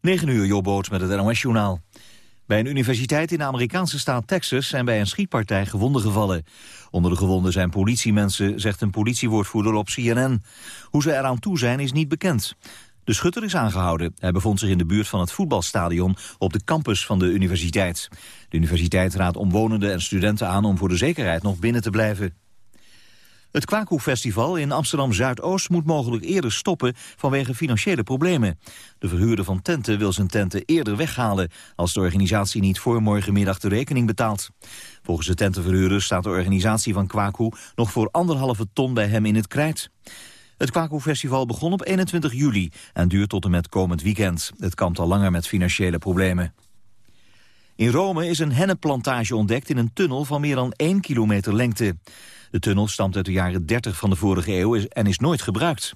9 uur, Jobboot met het NOS-journaal. Bij een universiteit in de Amerikaanse staat Texas zijn bij een schietpartij gewonden gevallen. Onder de gewonden zijn politiemensen, zegt een politiewoordvoerder op CNN. Hoe ze eraan toe zijn is niet bekend. De schutter is aangehouden. Hij bevond zich in de buurt van het voetbalstadion op de campus van de universiteit. De universiteit raadt omwonenden en studenten aan om voor de zekerheid nog binnen te blijven. Het Kwaku-festival in Amsterdam-Zuidoost moet mogelijk eerder stoppen vanwege financiële problemen. De verhuurder van tenten wil zijn tenten eerder weghalen als de organisatie niet voor morgenmiddag de rekening betaalt. Volgens de tentenverhuurder staat de organisatie van Kwaku nog voor anderhalve ton bij hem in het krijt. Het Kwaku-festival begon op 21 juli en duurt tot en met komend weekend. Het kampt al langer met financiële problemen. In Rome is een hennepplantage ontdekt in een tunnel van meer dan 1 kilometer lengte. De tunnel stamt uit de jaren 30 van de vorige eeuw en is nooit gebruikt.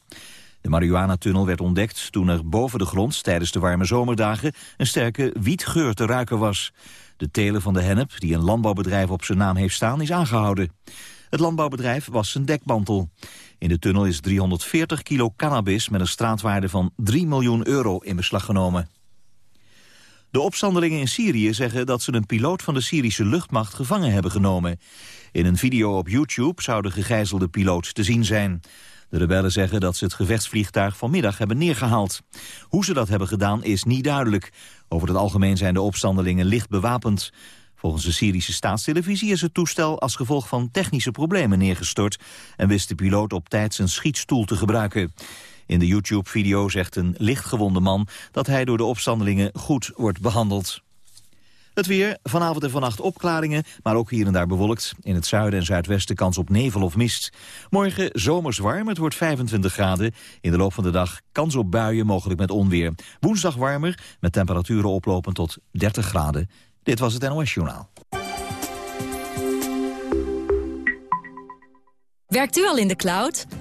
De marihuana-tunnel werd ontdekt toen er boven de grond tijdens de warme zomerdagen een sterke wietgeur te ruiken was. De teler van de hennep, die een landbouwbedrijf op zijn naam heeft staan, is aangehouden. Het landbouwbedrijf was zijn dekmantel. In de tunnel is 340 kilo cannabis met een straatwaarde van 3 miljoen euro in beslag genomen. De opstandelingen in Syrië zeggen dat ze een piloot van de Syrische luchtmacht gevangen hebben genomen. In een video op YouTube zou de gegijzelde piloot te zien zijn. De rebellen zeggen dat ze het gevechtsvliegtuig vanmiddag hebben neergehaald. Hoe ze dat hebben gedaan is niet duidelijk. Over het algemeen zijn de opstandelingen licht bewapend. Volgens de Syrische staatstelevisie is het toestel als gevolg van technische problemen neergestort... en wist de piloot op tijd zijn schietstoel te gebruiken. In de YouTube-video zegt een lichtgewonde man dat hij door de opstandelingen goed wordt behandeld. Het weer, vanavond en vannacht opklaringen, maar ook hier en daar bewolkt. In het zuiden en zuidwesten kans op nevel of mist. Morgen zomers warm, het wordt 25 graden. In de loop van de dag kans op buien, mogelijk met onweer. Woensdag warmer, met temperaturen oplopend tot 30 graden. Dit was het NOS Journaal. Werkt u al in de cloud?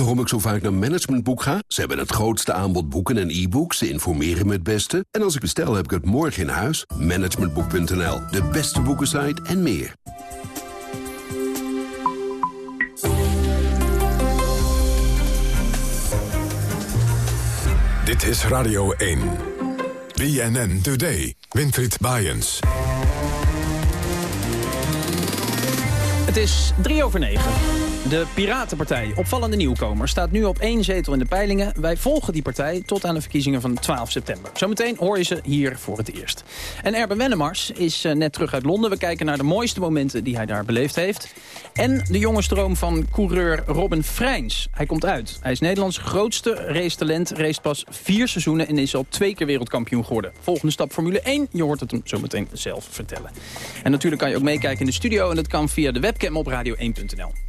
Waarom ik zo vaak naar Managementboek ga? Ze hebben het grootste aanbod boeken en e-books. Ze informeren me het beste. En als ik bestel, heb ik het morgen in huis. Managementboek.nl, de beste boekensite en meer. Dit is Radio 1. BNN Today. Winfried Bajens. Het is drie over negen. De Piratenpartij, opvallende nieuwkomer, staat nu op één zetel in de peilingen. Wij volgen die partij tot aan de verkiezingen van 12 september. Zometeen hoor je ze hier voor het eerst. En Erben Wennemars is eh, net terug uit Londen. We kijken naar de mooiste momenten die hij daar beleefd heeft. En de jonge stroom van coureur Robin Freins. Hij komt uit. Hij is Nederlands grootste racetalent, race pas vier seizoenen... en is al twee keer wereldkampioen geworden. Volgende stap Formule 1, je hoort het hem zometeen zelf vertellen. En natuurlijk kan je ook meekijken in de studio... en dat kan via de webcam op radio1.nl.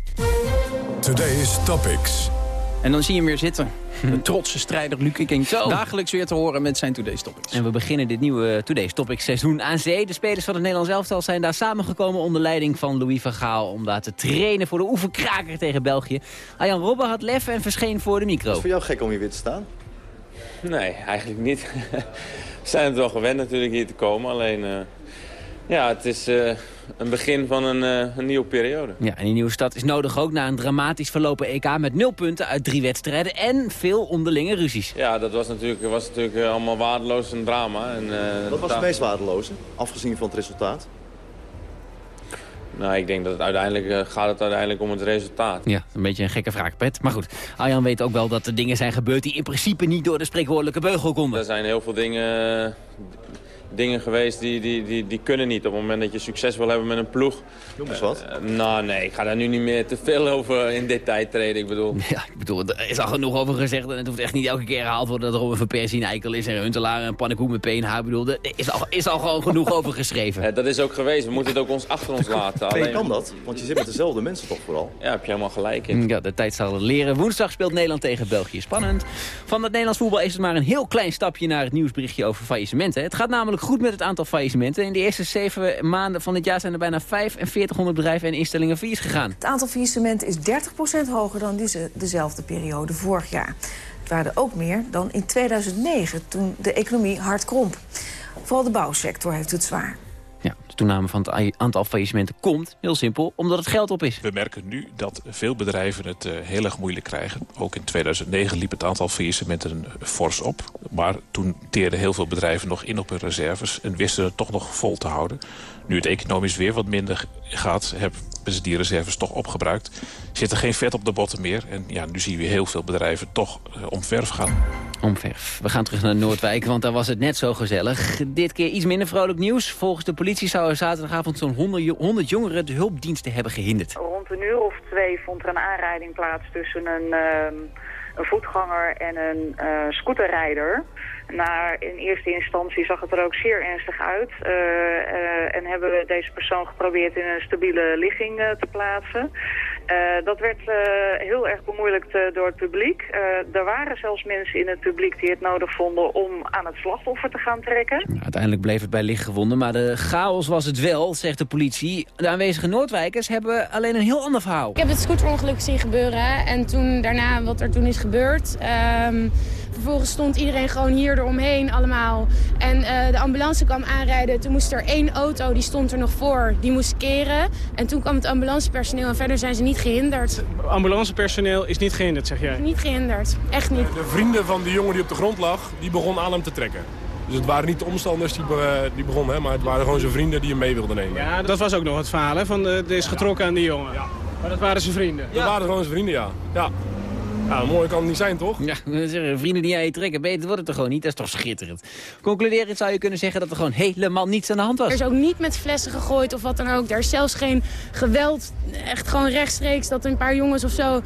Today's Topics. En dan zie je hem weer zitten. De trotse strijder Luc Ikink. Dagelijks weer te horen met zijn Today's Topics. En we beginnen dit nieuwe Today's Topics seizoen aan zee. De spelers van het Nederlands elftal zijn daar samengekomen onder leiding van Louis van Gaal. Om daar te trainen voor de oefenkraker tegen België. Arjan Robben had lef en verscheen voor de micro. Is het voor jou gek om hier weer te staan? Nee, eigenlijk niet. we zijn het wel gewend natuurlijk hier te komen. Alleen, uh, ja, het is... Uh, een begin van een, uh, een, nieuwe periode. Ja, en die nieuwe stad is nodig ook na een dramatisch verlopen EK... met nul punten uit drie wedstrijden en veel onderlinge ruzies. Ja, dat was natuurlijk, was natuurlijk uh, allemaal waardeloos een drama. En, uh, Wat was het meest waardeloze, afgezien van het resultaat? Nou, ik denk dat het uiteindelijk gaat het uiteindelijk om het resultaat. Ja, een beetje een gekke vraag, Pet. Maar goed, Arjan weet ook wel dat er dingen zijn gebeurd... die in principe niet door de spreekwoordelijke beugel konden. Er zijn heel veel dingen dingen geweest die, die, die, die kunnen niet. Op het moment dat je succes wil hebben met een ploeg. Noem eens wat. Uh, nou nee, ik ga daar nu niet meer te veel over in detail treden. Ik bedoel. Ja, ik bedoel, er is al genoeg over gezegd. En het hoeft echt niet elke keer herhaald worden dat er over Persie een eikel is. En Huntelaar en Pannenkoek met PNH. Ik bedoel, er is al, is al gewoon genoeg over geschreven. Ja, dat is ook geweest. We moeten het ook ons achter ons laten. Alleen... kan dat? Want je zit met dezelfde mensen toch vooral? Ja, heb je helemaal gelijk in. Ja, de tijd zal het leren. Woensdag speelt Nederland tegen België. Spannend. Van het Nederlands voetbal is het maar een heel klein stapje naar het nieuwsberichtje over faillissementen. Het gaat namelijk goed met het aantal faillissementen. In de eerste zeven maanden van dit jaar zijn er bijna 4500 bedrijven en instellingen failliet gegaan. Het aantal faillissementen is 30% hoger dan deze, dezelfde periode vorig jaar. Het waren ook meer dan in 2009, toen de economie hard kromp. Vooral de bouwsector heeft het zwaar. Ja, de toename van het aantal faillissementen komt, heel simpel, omdat het geld op is. We merken nu dat veel bedrijven het uh, heel erg moeilijk krijgen. Ook in 2009 liep het aantal faillissementen fors op. Maar toen teerden heel veel bedrijven nog in op hun reserves... en wisten het toch nog vol te houden. Nu het economisch weer wat minder gaat, hebben ze die reserves toch opgebruikt. Zit er geen vet op de botten meer. En ja, nu zien we heel veel bedrijven toch uh, omverf gaan. Omverf. We gaan terug naar Noordwijk, want daar was het net zo gezellig. Dit keer iets minder vrolijk nieuws. Volgens de politie zouden zaterdagavond zo'n 100 jongeren de hulpdiensten hebben gehinderd. Rond een uur of twee vond er een aanrijding plaats tussen een, uh, een voetganger en een uh, scooterrijder. Naar, in eerste instantie zag het er ook zeer ernstig uit. Uh, uh, en hebben we deze persoon geprobeerd in een stabiele ligging te plaatsen. Dat werd heel erg bemoeilijkt door het publiek. er waren zelfs mensen in het publiek die het nodig vonden om aan het slachtoffer te gaan trekken. Uiteindelijk bleef het bij lichtgewonden, maar de chaos was het wel, zegt de politie. De aanwezige Noordwijkers hebben alleen een heel ander verhaal. Ik heb het scooterongeluk zien gebeuren en toen daarna wat er toen is gebeurd... Um, Vervolgens stond iedereen gewoon hier eromheen allemaal. En uh, de ambulance kwam aanrijden. Toen moest er één auto, die stond er nog voor, die moest keren. En toen kwam het ambulancepersoneel en verder zijn ze niet gehinderd. Ambulancepersoneel is niet gehinderd, zeg jij? Niet gehinderd, echt niet. De vrienden van die jongen die op de grond lag, die begonnen aan hem te trekken. Dus het waren niet de omstanders die, be die begonnen, hè, maar het waren gewoon zijn vrienden die hem mee wilden nemen. Ja, dat was ook nog het verhaal, hè? Van de, er is getrokken aan die jongen. Ja. Maar dat waren zijn vrienden? Dat waren gewoon zijn vrienden, ja. ja. Ja, mooi kan het niet zijn, toch? Ja, vrienden die aan je trekken, beter wordt het er gewoon niet. Dat is toch schitterend. Concluderend zou je kunnen zeggen dat er gewoon helemaal niets aan de hand was. Er is ook niet met flessen gegooid of wat dan ook. Er is zelfs geen geweld, echt gewoon rechtstreeks dat een paar jongens of zo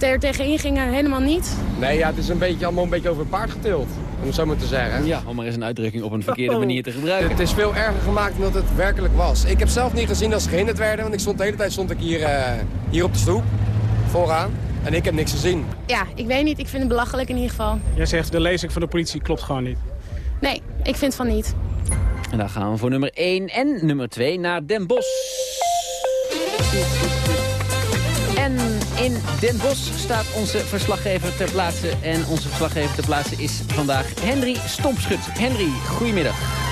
er tegenin gingen. Helemaal niet. Nee, ja, het is een beetje, allemaal een beetje over een paard getild. Om het zo maar te zeggen. Ja, om maar eens een uitdrukking op een verkeerde manier te gebruiken. Het is veel erger gemaakt dan het werkelijk was. Ik heb zelf niet gezien dat ze gehinderd werden, want ik stond de hele tijd stond ik hier, uh, hier op de stoep, vooraan. En ik heb niks gezien. Ja, ik weet niet. Ik vind het belachelijk in ieder geval. Jij zegt de lezing van de politie klopt gewoon niet. Nee, ik vind van niet. En dan gaan we voor nummer 1 en nummer 2 naar Den Bosch. En in Den Bosch staat onze verslaggever ter plaatse. En onze verslaggever ter plaatse is vandaag Henry Stompschut. Henry, goedemiddag.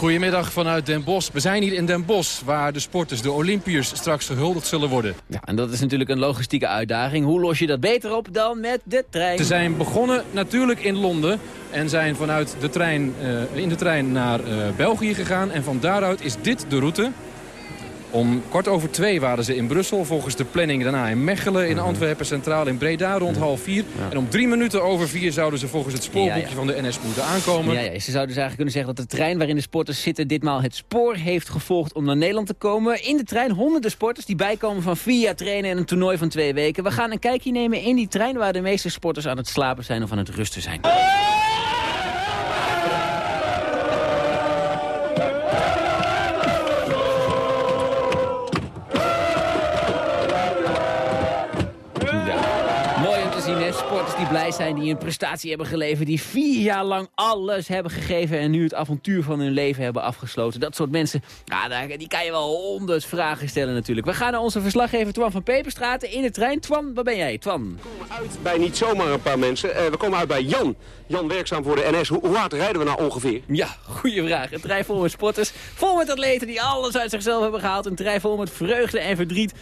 Goedemiddag vanuit Den Bosch. We zijn hier in Den Bosch, waar de sporters, de Olympiërs, straks gehuldigd zullen worden. Ja, en dat is natuurlijk een logistieke uitdaging. Hoe los je dat beter op dan met de trein? Ze zijn begonnen natuurlijk in Londen en zijn vanuit de trein, uh, in de trein naar uh, België gegaan. En van daaruit is dit de route. Om kwart over twee waren ze in Brussel. Volgens de planning daarna in Mechelen, in Antwerpen Centraal, in Breda rond half vier. En om drie minuten over vier zouden ze volgens het spoorboekje ja, ja. van de NS moeten aankomen. Ja, ja, ze zouden dus eigenlijk kunnen zeggen dat de trein waarin de sporters zitten ditmaal het spoor heeft gevolgd om naar Nederland te komen. In de trein honderden sporters die bijkomen van vier jaar trainen en een toernooi van twee weken. We gaan een kijkje nemen in die trein waar de meeste sporters aan het slapen zijn of aan het rusten zijn. Blij zijn, die een prestatie hebben geleverd... die vier jaar lang alles hebben gegeven... en nu het avontuur van hun leven hebben afgesloten. Dat soort mensen, ja, die kan je wel honderd vragen stellen natuurlijk. We gaan naar onze verslaggever Twan van Peperstraten in de trein. Twan, waar ben jij? Twan. We komen uit bij niet zomaar een paar mensen. Uh, we komen uit bij Jan. Jan werkzaam voor de NS. Hoe, hoe hard rijden we nou ongeveer? Ja, goede vraag. Een trein vol met sporters. Vol met atleten die alles uit zichzelf hebben gehaald. Een trein vol met vreugde en verdriet.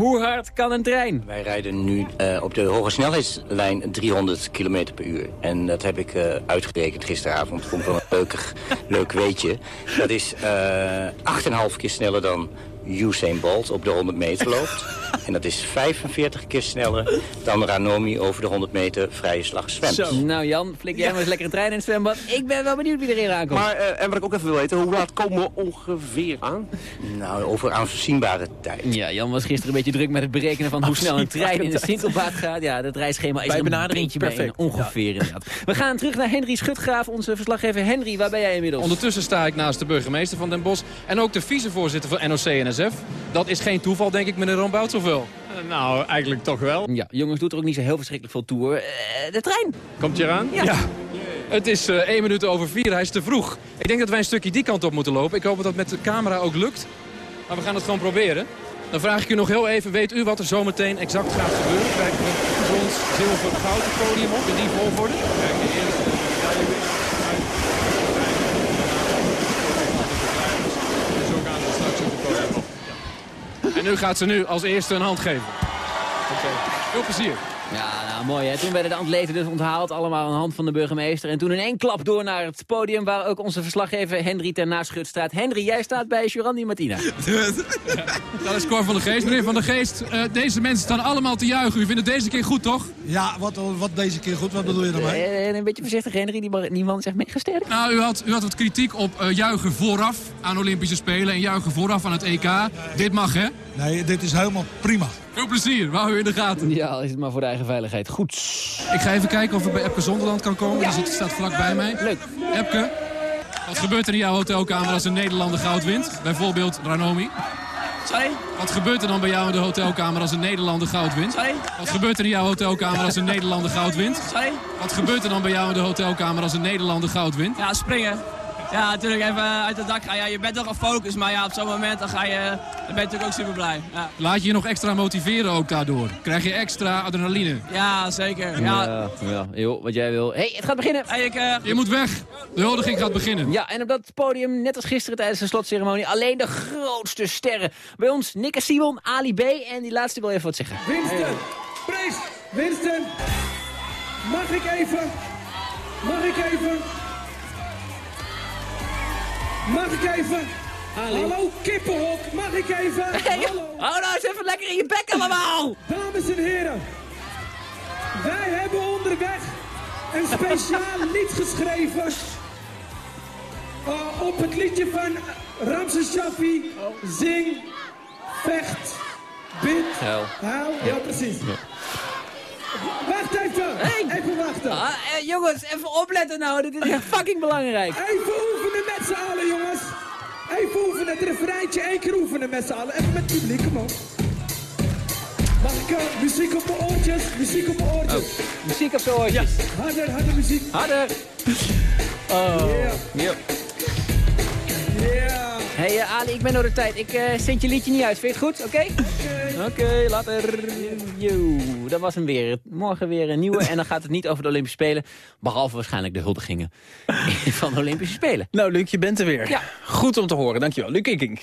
Hoe hard kan een trein? Wij rijden nu uh, op de hoge snelheidslijn 300 km per uur. En dat heb ik uh, uitgerekend gisteravond. Vond ik wel een leuk, leuk weetje. Dat is uh, 8,5 keer sneller dan Usain Bolt op de 100 meter loopt. en dat is 45 keer sneller dan Ranomi over de 100 meter vrije slag zwemt. Zo. Nou Jan, flik jij ja. maar eens lekker een trein in het zwembad. Ik ben wel benieuwd wie erin aankomt. Maar, uh, en wat ik ook even wil weten, hoe laat komen we ongeveer aan? Nou, over aanzienbare tijd. Ja, Jan was gisteren een beetje druk met het berekenen van hoe snel een trein in de Sintelvaart gaat. Ja, dat reisschema is bij een printje bij ongeveer ja. inderdaad. We gaan terug naar Henry Schutgraaf, onze verslaggever Henry. Waar ben jij inmiddels? Ondertussen sta ik naast de burgemeester van Den Bosch en ook de vicevoorzitter van NOC-NSF. Dat is geen toeval, denk ik, meneer Rombout, of wel? Uh, nou, eigenlijk toch wel. Ja, jongens, doet er ook niet zo heel verschrikkelijk veel toer. Uh, de trein. Komt je eraan? Ja. ja. Het is eh 1 minuut over 4. Hij is te vroeg. Ik denk dat wij een stukje die kant op moeten lopen. Ik hoop dat dat met de camera ook lukt. Maar we gaan het gewoon proberen. Dan vraag ik u nog heel even, weet u wat er zometeen exact gaat gebeuren? Krijgen we brons, zilver, goud het podium op in die volgorde? En nu gaat ze nu als eerste een hand geven. Oké, veel plezier. Ja, nou mooi hè. Toen werden de atleten dus onthaald, allemaal aan de hand van de burgemeester. En toen in één klap door naar het podium waar ook onze verslaggever Henry ten Naschut staat. Henry, jij staat bij Jurandi Martina. Dat is Cor van de Geest. Meneer van de Geest, eh, deze mensen staan allemaal te juichen. U vindt het deze keer goed, toch? Ja, wat, wat deze keer goed? Wat bedoel je daarmee? Eh, een beetje voorzichtig Henry, die, man- die man zegt meegesterkt. Nou, u had, u had wat kritiek op eh, juichen vooraf aan Olympische Spelen... en juichen vooraf aan het EK. Dit mag, hè? Nee, dit is helemaal prima. Veel plezier, wou u in de gaten. Ja, is het maar voor de eigen veiligheid. Goed. Ik ga even kijken of ik bij Epke Zonderland kan komen. Die zit, staat vlak bij mij. Leuk. Epke, wat gebeurt er in jouw hotelkamer als een Nederlander goud wint? Bijvoorbeeld Ranomi. Sorry? Wat gebeurt er dan bij jou in de hotelkamer als een Nederlander goud wint? Sorry? Wat gebeurt er in jouw hotelkamer als een Nederlander goud wint? Sorry? Wat gebeurt er dan bij jou in de hotelkamer als een Nederlander goud wint? Ja, springen. Ja, natuurlijk even uit het dak gaan. Ja, je bent toch gefocust, maar ja, op zo'n moment dan, ga je, dan ben je natuurlijk ook super blij. Ja, Laat je je nog extra motiveren ook daardoor? Krijg je extra adrenaline? ja zeker. Ja. Ja, joh, wat jij wil. hey, het gaat beginnen. Hey, ik, eh, Je moet weg. De huldiging gaat beginnen. Ja, en op dat podium, net als gisteren tijdens de slotceremonie, alleen de grootste sterren. Bij ons Nikke Simon, Ali B. En die laatste wil even wat zeggen. Winston, Prijs, Winston, mag ik even, mag ik even, mag ik even, hallo kippenhok, mag ik even, hallo. Hou nou eens even lekker in je bek allemaal! Dames en heren, wij hebben onderweg een speciaal lied geschreven uh, op het liedje van Ramses Shaffi, Zing, Vecht, Bid, Huil. Huil, ja precies. Wacht even, even wachten. Ah, eh, jongens, even opletten nou, dit is echt fucking belangrijk. Even oefenen met z'n allen, jongens. Even oefenen, het refreintje één keer oefenen met z'n allen. Even met het publiek, kom op. Mag ik eh, muziek op mijn oortjes? Muziek op mijn oortjes. Muziek op de oortjes. Harder, harder muziek. Harder. Oh. Yeah. Hey eh, Ali, ik ben door de tijd. Ik eh zend je liedje niet uit. Vind je het goed? Oké? Oké, later. Yo, dat was hem weer. Morgen weer een nieuwe. En dan gaat het niet over de Olympische Spelen. Behalve waarschijnlijk de huldigingen van de Olympische Spelen. Nou, Luc, je bent er weer. Ja. Goed om te horen. Dankjewel. Luc Ikink.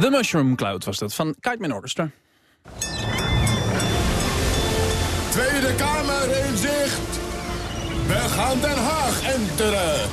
The Mushroom Cloud was dat, van Kiteman Orchestra. Tweede Kamer in zicht. We gaan Den Haag enteren.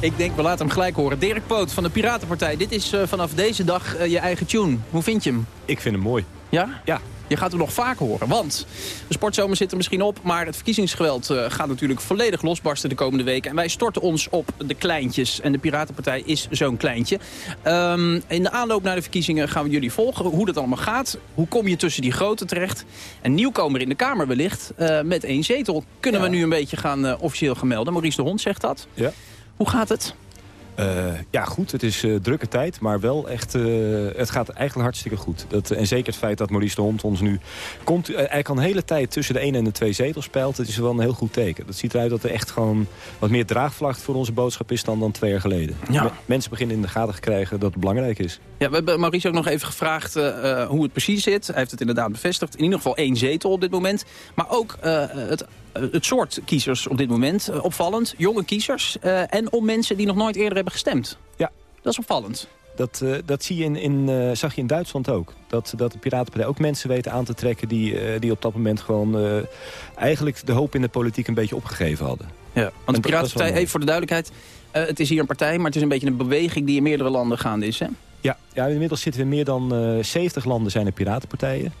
Ik denk, we laten hem gelijk horen. Dirk Poot van de Piratenpartij. Dit is eh, vanaf deze dag eh, je eigen tune. Hoe vind je hem? Ik vind hem mooi. Ja? Ja. Je gaat hem nog vaak horen, want de sportzomer zit er misschien op... maar het verkiezingsgeweld eh, gaat natuurlijk volledig losbarsten de komende weken. En wij storten ons op de kleintjes. En de Piratenpartij is zo'n kleintje. Ehm, in de aanloop naar de verkiezingen gaan we jullie volgen hoe dat allemaal gaat. Hoe kom je tussen die grote terecht? Een nieuwkomer in de Kamer wellicht, eh, met één zetel. Kunnen we nu een beetje gaan eh, officieel gaan melden. Maurice de Hond zegt dat. Ja. Hoe gaat het? Eh, ja, goed. Het is eh, drukke tijd, maar wel echt... eh, het gaat eigenlijk hartstikke goed. Dat, en zeker het feit dat Maurice de Hond ons nu... Komt, eigenlijk al een hele tijd tussen de 1 en de 2 zetels speelt. Het is wel een heel goed teken. Dat ziet eruit dat er echt gewoon wat meer draagvlak voor onze boodschap is... dan, dan twee jaar geleden. Ja. Me- mensen beginnen in de gaten te krijgen dat het belangrijk is. Ja, we hebben Maurice ook nog even gevraagd hoe het precies zit. Hij heeft het inderdaad bevestigd. In ieder geval één zetel op dit moment. Maar ook het, het soort kiezers op dit moment eh, opvallend. Jonge kiezers eh, en om mensen die nog nooit eerder hebben gestemd. Ja. Dat is opvallend. Dat, eh, dat zie je in, in, eh, zag je in Duitsland ook. Dat, dat de Piratenpartij ook mensen weten aan te trekken... die, eh, die op dat moment gewoon eh, eigenlijk de hoop in de politiek een beetje opgegeven hadden. Ja, En want de Piratenpartij, even voor de duidelijkheid... eh, het is hier een partij, maar het is een beetje een beweging... die in meerdere landen gaande is, hè? Ja, ja, inmiddels zitten we in meer dan eh 70 landen zijn er piratenpartijen.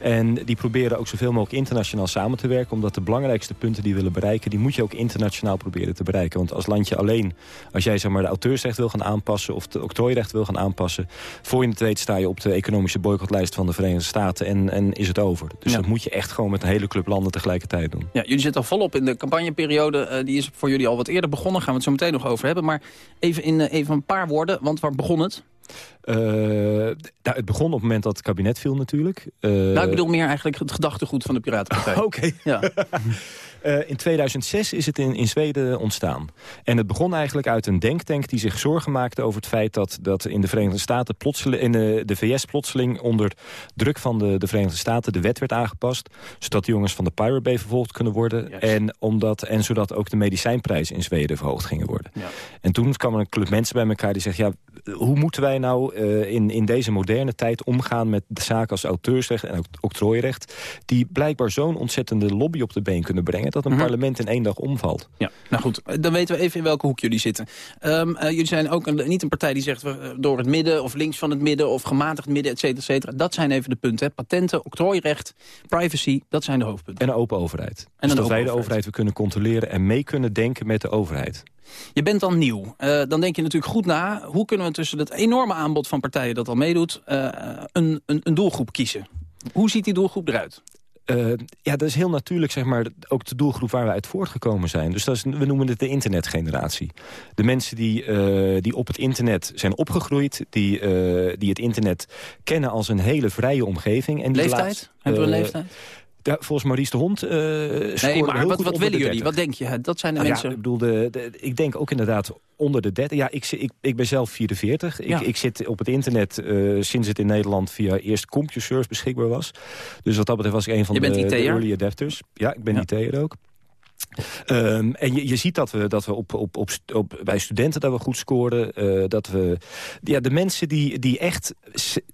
En die proberen ook zoveel mogelijk internationaal samen te werken. Omdat de belangrijkste punten die we willen bereiken... die moet je ook internationaal proberen te bereiken. Want als landje alleen, als jij zeg maar, de auteursrecht wil gaan aanpassen... of de octrooirecht wil gaan aanpassen... voor je het weet sta je op de economische boycottlijst van de Verenigde Staten... en, en is het over. Dus Ja. dat moet je echt gewoon met een hele club landen tegelijkertijd doen. Ja, jullie zitten al volop in de campagneperiode. Eh, die is voor jullie al wat eerder begonnen. Gaan we het zo meteen nog over hebben. Maar even in eh, even een paar woorden, want waar begon het? Eh, nou, het begon op het moment dat het kabinet viel natuurlijk. Eh, nou, ik bedoel meer eigenlijk het gedachtegoed van de Piratenpartij. Oké. Ja. Eh, in 2006 is het in, in Zweden ontstaan. En het begon eigenlijk uit een denktank die zich zorgen maakte over het feit dat, dat in de Verenigde Staten plotseling, in de, de VS plotseling onder druk van de, de Verenigde Staten de wet werd aangepast. Zodat de jongens van de Pirate Bay vervolgd kunnen worden. En, omdat, en zodat ook de medicijnprijzen in Zweden verhoogd gingen worden. En toen kwam er een club mensen bij elkaar die zegt... ja, hoe moeten wij nou eh, in, in deze moderne tijd omgaan met de zaken als auteursrecht en octrooirecht... die blijkbaar zo'n ontzettende lobby op de been kunnen brengen... dat een Mhm. parlement in één dag omvalt. Ja, nou goed, dan weten we even in welke hoek jullie zitten. Ehm, eh, jullie zijn ook een, niet een partij die zegt we, eh, door het midden of links van het midden of gematigd midden, et cetera, et cetera. Dat zijn even de punten. Hè. Patenten, octrooirecht, privacy, dat zijn de hoofdpunten. En een open overheid. En dus dat wij de overheid. overheid we kunnen controleren en mee kunnen denken met de overheid. Je bent dan nieuw. Eh, dan denk je natuurlijk goed na. Hoe kunnen we tussen het enorme aanbod van partijen dat al meedoet... een, een, een doelgroep kiezen? Hoe ziet die doelgroep eruit? Eh, ja, dat is heel natuurlijk zeg maar, ook de doelgroep waar we uit voortgekomen zijn. Dus dat is, we noemen het de internetgeneratie. De mensen die, eh, die op het internet zijn opgegroeid... Die, eh, die het internet kennen als een hele vrije omgeving. En die Leeftijd? Hebben we een leeftijd? Ja, volgens Maurice de Hond Nee, maar wat, wat willen jullie? 30. Wat denk je? Dat zijn de Nou mensen... Ja, ik bedoel, de, de- ik denk ook inderdaad onder de 30. Ja, ik, ik, ik ben zelf 44. Ik, Ja. ik zit op het internet eh, sinds het in Nederland via eerst CompuServe beschikbaar was. Dus wat dat betreft was ik een van de, de early adapters. Ja, ik ben IT'er ook. Ehm, en je, je ziet dat we, dat we op, op, op, op, bij studenten dat we goed scoren. eh, dat we, ja, de mensen die, die echt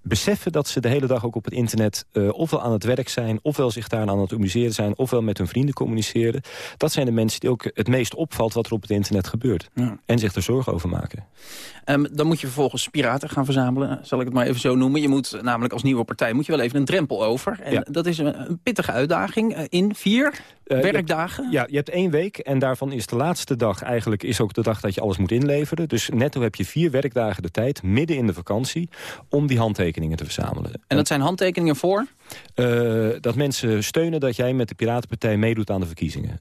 beseffen dat ze de hele dag ook op het internet... eh, ofwel aan het werk zijn, ofwel zich daar aan het amuseren zijn... ofwel met hun vrienden communiceren. Dat zijn de mensen die ook het meest opvalt wat er op het internet gebeurt. Ja. En zich er zorgen over maken. Ehm, dan moet je vervolgens piraten gaan verzamelen, zal ik het maar even zo noemen. Je moet namelijk als nieuwe partij moet je wel even een drempel over. En Ja. dat is een, een pittige uitdaging eh, in vier werkdagen. Ja, je hebt één week en daarvan is de laatste dag eigenlijk is ook de dag dat je alles moet inleveren. Dus netto heb je vier werkdagen de tijd, midden in de vakantie, om die handtekeningen te verzamelen. En dat zijn handtekeningen voor? Eh, dat mensen steunen dat jij met de Piratenpartij meedoet aan de verkiezingen.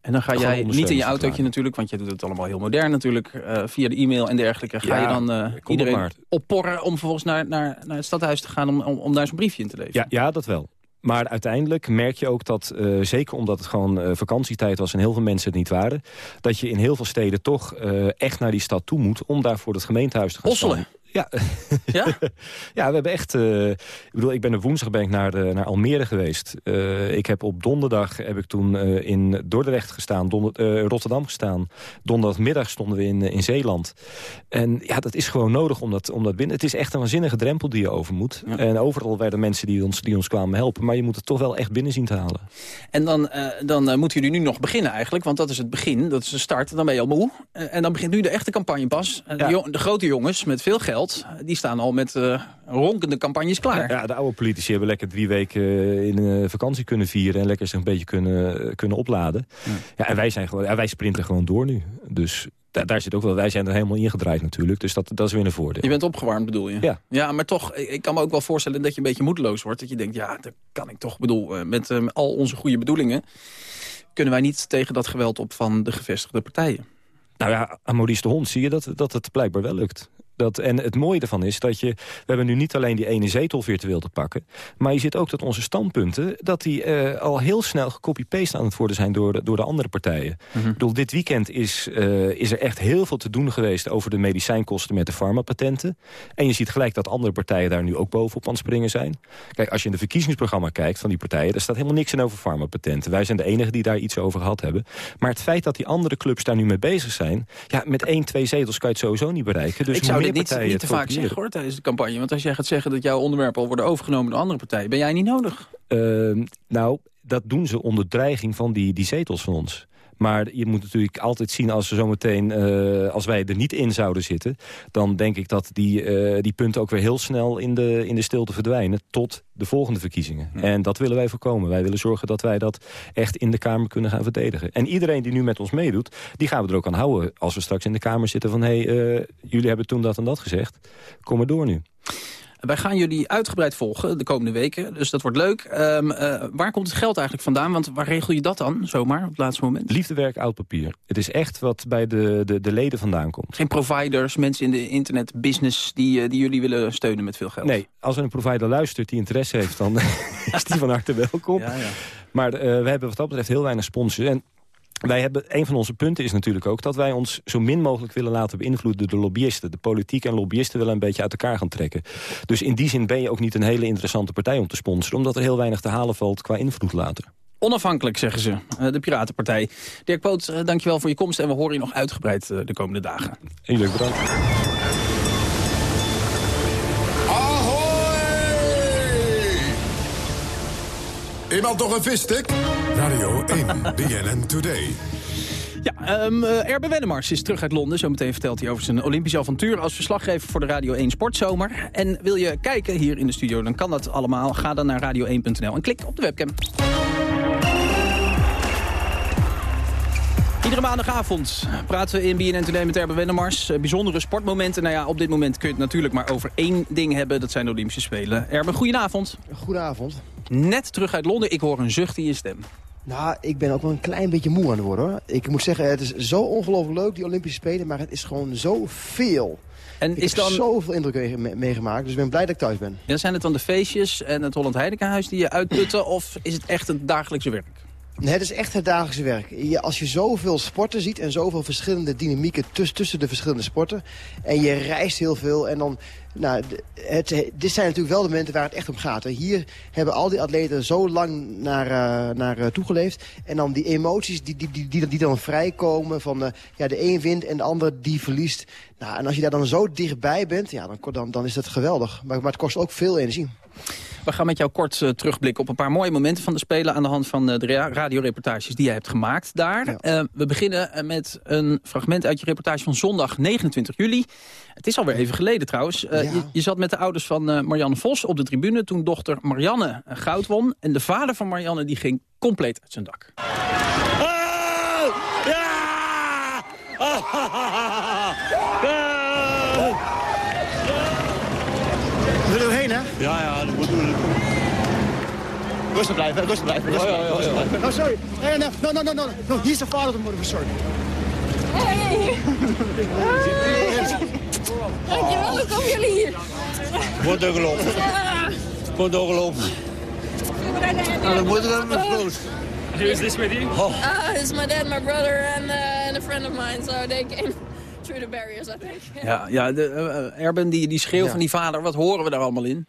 En dan ga jij niet in je autootje natuurlijk, want je doet het allemaal heel modern natuurlijk. eh, via de e-mail en dergelijke ga Ja, je dan op iedereen opporren om vervolgens naar, naar, naar het stadhuis te gaan om, om, om daar zo'n briefje in te leveren. Ja, ja, dat wel. Maar uiteindelijk merk je ook dat, eh, zeker omdat het gewoon eh, vakantietijd was... en heel veel mensen het niet waren... dat je in heel veel steden toch eh, echt naar die stad toe moet... om daar voor het gemeentehuis te gaan staan. Ja. Ja? ja, we hebben echt... eh, ik bedoel, ik ben er woensdag ben ik naar, de, naar Almere geweest. Eh, ik heb op donderdag heb ik toen eh, in Dordrecht gestaan, donder, Rotterdam gestaan. Donderdagmiddag stonden we in, in Zeeland. En ja, dat is gewoon nodig om dat, om dat binnen... Het is echt een waanzinnige drempel die je over moet. En overal werden mensen die ons, die ons kwamen helpen. Maar je moet het toch wel echt binnen zien te halen. En dan, dan moeten jullie nu nog beginnen eigenlijk. Want dat is het begin, dat is de start. Dan ben je al moe. En dan begint nu de echte campagne pas. De grote jongens met veel geld, die staan al met eh, ronkende campagnes klaar. Ja, de oude politici hebben lekker drie weken eh, in eh, vakantie kunnen vieren... en lekker zich een beetje kunnen, kunnen opladen. Ja. en wij, zijn gewoon, ja, wij sprinten gewoon door nu. Dus da- daar zit ook wel, wij zijn er helemaal ingedraaid natuurlijk. Dus dat, dat is weer een voordeel. Je bent opgewarmd bedoel je? Ja. Ja, maar toch, ik ik kan me ook wel voorstellen dat je een beetje moedeloos wordt. Dat je denkt, ja, dat kan ik toch. Bedoel, met al onze goede bedoelingen... kunnen wij niet tegen dat geweld op van de gevestigde partijen. Nou ja, aan Maurice de Hond zie je dat, dat het blijkbaar wel lukt. Dat, en het mooie ervan is dat je... We hebben nu niet alleen die ene zetel virtueel te pakken... maar je ziet ook dat onze standpunten... dat die eh, al heel snel gecopy-paste aan het worden zijn door de, door de andere partijen. Ik bedoel, dit weekend is, eh, is er echt heel veel te doen geweest... over de medicijnkosten met de farmapatenten. En je ziet gelijk dat andere partijen daar nu ook bovenop aan het springen zijn. Kijk, als je in de verkiezingsprogramma kijkt van die partijen... daar staat helemaal niks in over farmapatenten. Wij zijn de enigen die daar iets over gehad hebben. Maar het feit dat die andere clubs daar nu mee bezig zijn... ja, met één, twee zetels kan je het sowieso niet bereiken. Dus niet, niet te vaak zeggen hoor, tijdens de campagne. Want als jij gaat zeggen dat jouw onderwerpen al worden overgenomen door andere partijen... ben jij niet nodig. Ehm, nou, dat doen ze onder dreiging van die, die zetels van ons. Maar je moet natuurlijk altijd zien als we zometeen, eh, als wij er niet in zouden zitten... dan denk ik dat die, eh, die punten ook weer heel snel in de, in de stilte verdwijnen... tot de volgende verkiezingen. En dat willen wij voorkomen. Wij willen zorgen dat wij dat echt in de Kamer kunnen gaan verdedigen. En iedereen die nu met ons meedoet, die gaan we er ook aan houden... als we straks in de Kamer zitten van... hé, hey, eh, jullie hebben toen dat en dat gezegd. Kom maar door nu. Wij gaan jullie uitgebreid volgen de komende weken, dus dat wordt leuk. Ehm, eh, waar komt het geld eigenlijk vandaan? Want waar regel je dat dan, zomaar, op het laatste moment? Liefdewerk, oud papier. Het is echt wat bij de, de, de leden vandaan komt. Geen providers, mensen in de internetbusiness die, eh, die jullie willen steunen met veel geld? Nee, als er een provider luistert die interesse heeft, dan is die van harte welkom. Ja, ja. Maar eh, we hebben wat dat betreft heel weinig sponsors. En wij hebben, een van onze punten is natuurlijk ook dat wij ons zo min mogelijk willen laten beïnvloeden door de lobbyisten. De politiek en lobbyisten willen een beetje uit elkaar gaan trekken. Dus in die zin ben je ook niet een hele interessante partij om te sponsoren, omdat er heel weinig te halen valt qua invloed later. Onafhankelijk, zeggen ze, eh, de Piratenpartij. Dirk Poot, eh, dankjewel voor je komst en we horen je nog uitgebreid eh, de komende dagen. En jullie ook bedankt. Iemand nog een visstick? Radio 1, BNN Today. Ja, ehm eh, Erbe Wennemars is terug uit Londen. Zometeen vertelt hij over zijn Olympisch avontuur als verslaggever voor de Radio 1 Sportzomer. En wil je kijken hier in de studio, dan kan dat allemaal. Ga dan naar radio1.nl en klik op de webcam. Iedere maandagavond praten we in BNN Today met Erbe Wennemars. Eh, Bijzondere sportmomenten. Nou ja, op dit moment kun je het natuurlijk maar over één ding hebben. Dat zijn de Olympische Spelen. Erbe, goedenavond. Goedenavond. Net terug uit Londen. Ik hoor een zucht in je stem. Nou, ik ben ook wel een klein beetje moe aan het worden hoor. Ik moet zeggen, het is zo ongelooflijk leuk, die Olympische Spelen, maar het is gewoon zoveel. En ik is heb dan- zoveel indruk mee- mee- meegemaakt, dus ik ben blij dat ik thuis ben. Ja, zijn het dan de feestjes en het Holland Heinekenhuis die je uitputten? Of is het echt het dagelijkse werk? Nee, het is echt het dagelijkse werk. Je, als je zoveel sporten ziet en zoveel verschillende dynamieken tuss- tussen de verschillende sporten. En je reist heel veel en dan... Nou, het, dit zijn natuurlijk wel de momenten waar het echt om gaat. Hier hebben al die atleten zo lang naar, eh, naar eh, toegeleefd. En dan die emoties die, die, die, die, die dan vrijkomen van... eh, ja, de een wint en de ander die verliest. Nou, en als je daar dan zo dichtbij bent, ja, dan, dan, dan is dat geweldig. Maar, maar het kost ook veel energie. We gaan met jou kort eh, terugblikken op een paar mooie momenten van de Spelen... aan de hand van eh, de ra- radioreportages die jij hebt gemaakt daar. Eh, we beginnen met een fragment uit je reportage van zondag 29 juli. Het is alweer even geleden trouwens. Je, je zat met de ouders van Marianne Vos op de tribune... toen dochter Marianne goud won. En de vader van Marianne die ging compleet uit zijn dak. Wil je erheen, hè? Ja, ja, dat moet doen. Rustig blijven, rustig blijven. Rustig Ja, ja, ja, ja. blijven. Oh, sorry. Hey, no, no, no, no, no. no. He's the father of the mother, sorry. Dankjewel, hoe komen jullie hier? Wordt er gelopen. Wordt er gelopen. Nou, dan moeten we met post. Who is this with you? Uh, it's my dad, my brother, and, uh, and a friend of mine. So they came. Through the barriers, I think. Ja, ja de, uh, Erben, die, die schreeuw Ja. van die vader, wat horen we daar allemaal in?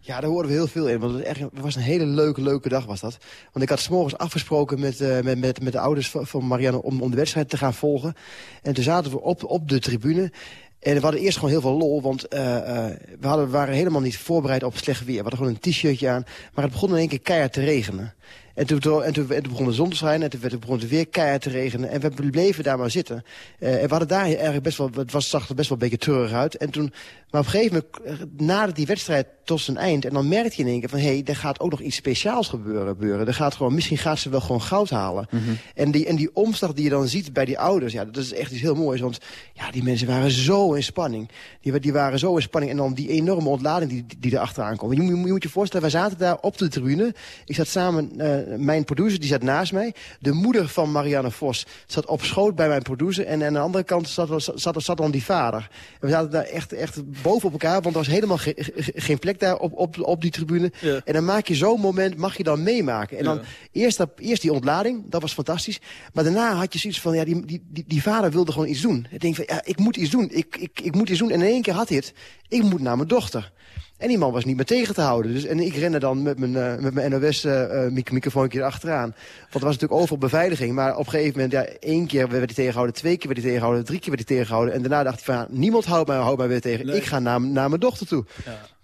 Ja, daar hoorden we heel veel in. Want het, was echt, het was een hele leuke, leuke dag was dat. Want ik had s'morgens afgesproken met, eh, met, met, met de ouders van, Marianne om, om de wedstrijd te gaan volgen. En toen zaten we op, op de tribune. En we hadden eerst gewoon heel veel lol, want eh, eh, we, hadden, we waren helemaal niet voorbereid op slecht weer. We hadden gewoon een t-shirtje aan, maar het begon in één keer keihard te regenen. En toen, en, toen, en toen begon de zon te schijnen en toen werd- begon het weer keihard te regenen. En we bleven daar maar zitten. Eh, en we hadden daar eigenlijk best wel, het was, zag er best wel een beetje treurig uit. En toen, maar op een gegeven moment eh, naderde die wedstrijd tot zijn eind. En dan merkte je in één keer van, hé, hey, er gaat ook nog iets speciaals gebeuren. gebeuren. Er gaat gewoon, misschien gaat ze wel gewoon goud halen. En, die, en die omslag die je dan ziet bij die ouders, ja, dat is echt iets heel moois. Want ja, die mensen waren zo in spanning. Die, die waren zo in spanning. En dan die enorme ontlading die, die er achteraan komt. Je, moet- je moet je voorstellen, wij zaten daar op de tribune. Ik zat samen, eh, mijn producer, die zat naast mij. De moeder van Marianne Vos zat op schoot bij mijn producer. En aan de andere kant zat, zat, zat, zat dan die vader. En we zaten daar echt, echt boven op elkaar. Want er was helemaal ge- ge- geen plek daar op, op, op die tribune. En dan maak je zo'n moment, mag je dan meemaken. En dan eerst, dat, eerst die ontlading, dat was fantastisch. Maar daarna had je zoiets van, ja, die, die, die, die vader wilde gewoon iets doen. Ik denk van, ja, ik moet iets doen. Ik, ik, ik moet iets doen. En in één keer had hij het. Ik moet naar mijn dochter. En die man was niet meer tegen te houden. Dus, en ik rende dan met mijn, eh, met mijn NOS-microfoontje erachteraan. Want er was natuurlijk overal beveiliging. Maar op een gegeven moment, ja, één keer werd hij tegengehouden... twee keer werd hij tegengehouden, drie keer werd hij tegengehouden. En daarna dacht hij van, ja, niemand houdt mij, houdt mij weer tegen. Ik ga naar, naar mijn dochter toe.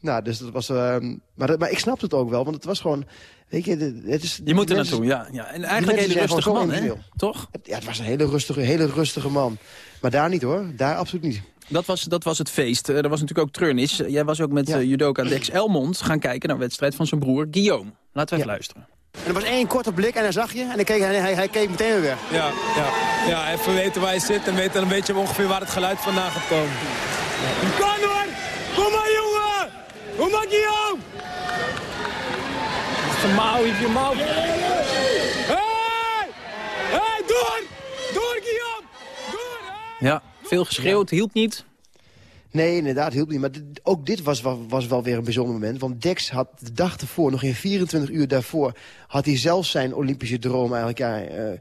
Nou, dus dat was... ehm, maar, dat- maar ik snapte het ook wel, want het was gewoon... Weet je, het is, Je moet er naartoe, ja. ja. En eigenlijk een hele rustige man, hè? Toch? Ja, het was een hele rustige, hele rustige man. Maar daar niet hoor, daar absoluut niet. Dat was, dat was het feest. Eh, Er was natuurlijk ook treurnis. Jij was ook met eh, judoka Dex Elmond gaan kijken naar een wedstrijd van zijn broer Guillaume. Laten we even luisteren. En er was één korte blik en hij zag je en hij keek, hij, hij, keek meteen weer weg. Ja, ja, ja, even weten waar je zit en weten een beetje ongeveer waar het geluid vandaan gaat komen. Kom hoor! Kom maar jongen! Kom maar Guillaume! Zijn mouw, je mouw. Hey! Hey, door! Door Guillaume! Ja, veel geschreeuwd, hielp niet. Nee, inderdaad, hielp niet. Maar dit- ook dit was, wel- was wel weer een bijzonder moment. Want Dex had de dag ervoor, nog in 24 uur daarvoor... had hij zelf zijn Olympische droom eigenlijk... Ja, eh,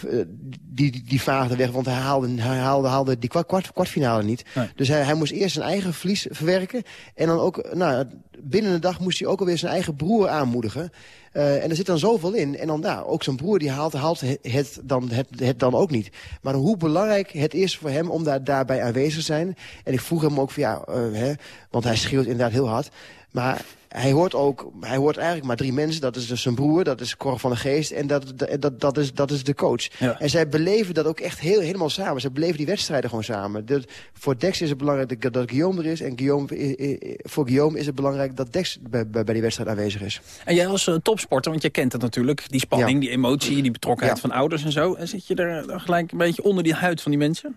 die, die, die vaagde weg, want hij haalde, hij haalde, haalde die kwart, kwart, kwartfinale niet. Dus hij, hij moest eerst zijn eigen verlies verwerken. En dan ook, nou, binnen een dag moest hij ook alweer zijn eigen broer aanmoedigen. Eh, en er zit dan zoveel in. En dan ja, ook zijn broer die haalt, haalt het, dan, het, het dan ook niet. Maar hoe belangrijk het is voor hem om daar, daarbij aanwezig te zijn. En ik vroeg hem ook van ja, eh, hè, want hij schreeuwt inderdaad heel hard. Maar hij hoort ook, hij hoort eigenlijk maar drie mensen. Dat is dus zijn broer, dat is Cor van de Geest en dat, dat, dat, dat, is, dat is de coach. En zij beleven dat ook echt heel, helemaal samen. Zij beleven die wedstrijden gewoon samen. Dat, voor Dex is het belangrijk dat, dat Guillaume er is. En Guillaume, voor Guillaume is het belangrijk dat Dex bij, bij, die wedstrijd aanwezig is. En jij als eh, topsporter, want jij kent het natuurlijk. Die spanning, die emotie, die betrokkenheid van ouders en zo. En zit je er dan gelijk een beetje onder die huid van die mensen?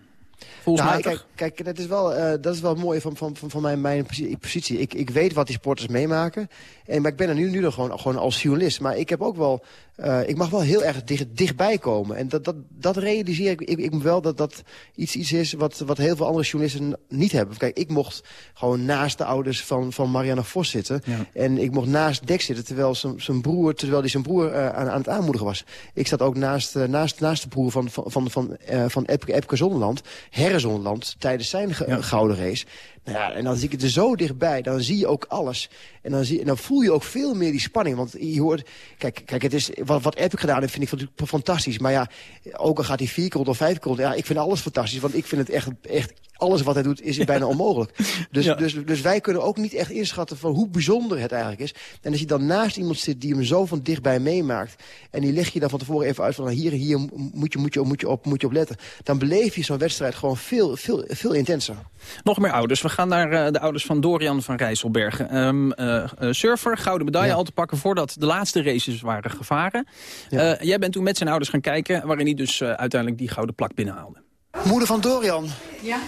Nou, kijk, kijk dat, is wel, eh, dat is wel het mooie van, van, van, van mijn, mijn posi- positie. Ik, ik weet wat die sporters meemaken. En, maar ik ben er nu, nu nog gewoon, gewoon als journalist. Maar ik heb ook wel... eh, ik mag wel heel erg dicht, dichtbij komen. En dat, dat, dat realiseer ik, ik, ik wel dat dat iets, iets is wat, wat heel veel andere journalisten niet hebben. Kijk, ik mocht gewoon naast de ouders van, van Marianne Vos zitten. En ik mocht naast Dex zitten, terwijl zijn, zijn broer, terwijl hij zijn broer eh, aan, aan het aanmoedigen was. Ik zat ook naast, naast, naast de broer van, van, van, van, van Epke, Epke Zonderland, Herre Zonderland, tijdens zijn gouden race. Nou ja, en dan zie ik het er zo dichtbij. Dan zie je ook alles. En dan, zie, en dan voel je ook veel meer die spanning. Want je hoort... Kijk, kijk het is, wat, wat Epic gedaan heeft, vind ik fantastisch. Maar ja, ook al gaat hij vier keer rond of vijf keer rond. Ja, ik vind alles fantastisch. Want ik vind het echt... echt alles wat hij doet is bijna onmogelijk. Dus, dus, dus wij kunnen ook niet echt inschatten van hoe bijzonder het eigenlijk is. En als je dan naast iemand zit die hem zo van dichtbij meemaakt... en die leg je dan van tevoren even uit van... hier, hier moet je, moet, je, moet, je op, moet je op letten. Dan beleef je zo'n wedstrijd gewoon veel, veel, veel intenser. Nog meer ouders. We gaan naar eh, de ouders van Dorian van Rijsselbergen. Ehm, eh, eh, surfer, gouden medaille al te pakken voordat de laatste races waren gevaren. Eh, jij bent toen met zijn ouders gaan kijken... waarin hij dus eh, uiteindelijk die gouden plak binnenhaalde. Moeder van Dorian. Ja?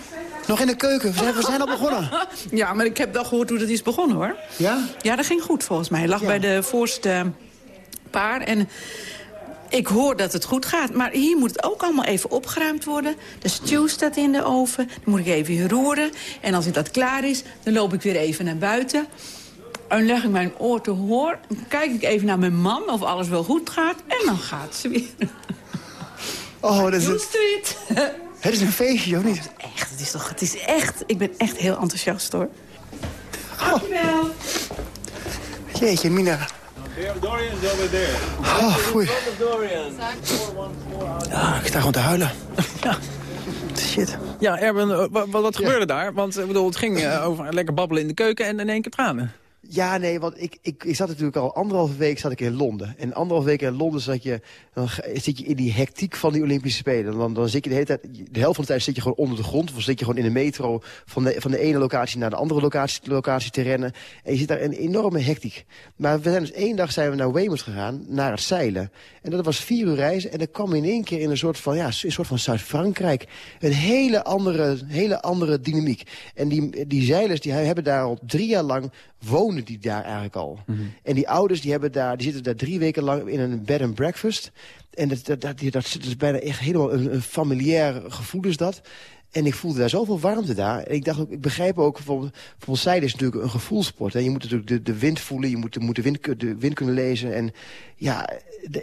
Nog in de keuken. We zijn, we zijn al begonnen. Ja, maar ik heb wel gehoord hoe dat is begonnen, hoor. Ja? Ja, dat ging goed volgens mij. Hij lag bij de voorste paar en... Ik hoor dat het goed gaat, maar hier moet het ook allemaal even opgeruimd worden. De stew staat in de oven, dan moet ik even roeren. En als dat klaar is, dan loop ik weer even naar buiten. En leg ik mijn oor te hoor. Dan kijk ik even naar mijn man of alles wel goed gaat. En dan gaat ze weer. Oh, dat is Doe street. Het is een feestje, of niet? Echt, het is toch, het is echt. Ik ben echt heel enthousiast, hoor. Dankjewel. Jeetje, Mina. Dorian's over there. Oh, foei. Ja, ik sta gewoon te huilen. ja. Shit. Ja, Erben, eh, wa- wa- wat gebeurde daar? Want ik bedoel, het ging eh, over lekker babbelen in de keuken en in één keer tranen. Ja, nee, want ik, ik, ik zat natuurlijk al anderhalve week zat ik in Londen. En anderhalve week in Londen zat je, dan zit je in die hectiek van die Olympische Spelen. Dan, dan zit je de hele tijd, de helft van de tijd zit je gewoon onder de grond. Of zit je gewoon in de metro van de, van de ene locatie naar de andere locatie, locatie te rennen. En je zit daar in enorme hectiek. Maar we zijn dus één dag zijn we naar Weymouth gegaan, naar het zeilen. En dat was vier uur reizen. En dan kwam in één keer in een soort van, ja, een soort van Zuid-Frankrijk. Een hele andere, hele andere dynamiek. En die, die zeilers die hebben daar al drie jaar lang wonen die daar eigenlijk al. En die ouders die hebben daar, die zitten daar drie weken lang in een bed and breakfast. En dat, dat, dat, dat, dat is bijna echt helemaal een, een familiair gevoel is dat. En ik voelde daar zoveel warmte daar. En ik dacht ook, ik begrijp ook, bijvoorbeeld, bijvoorbeeld is natuurlijk een gevoelsport. En je moet natuurlijk de, de wind voelen, je moet, de- de, wind, kunnen lezen. En ja,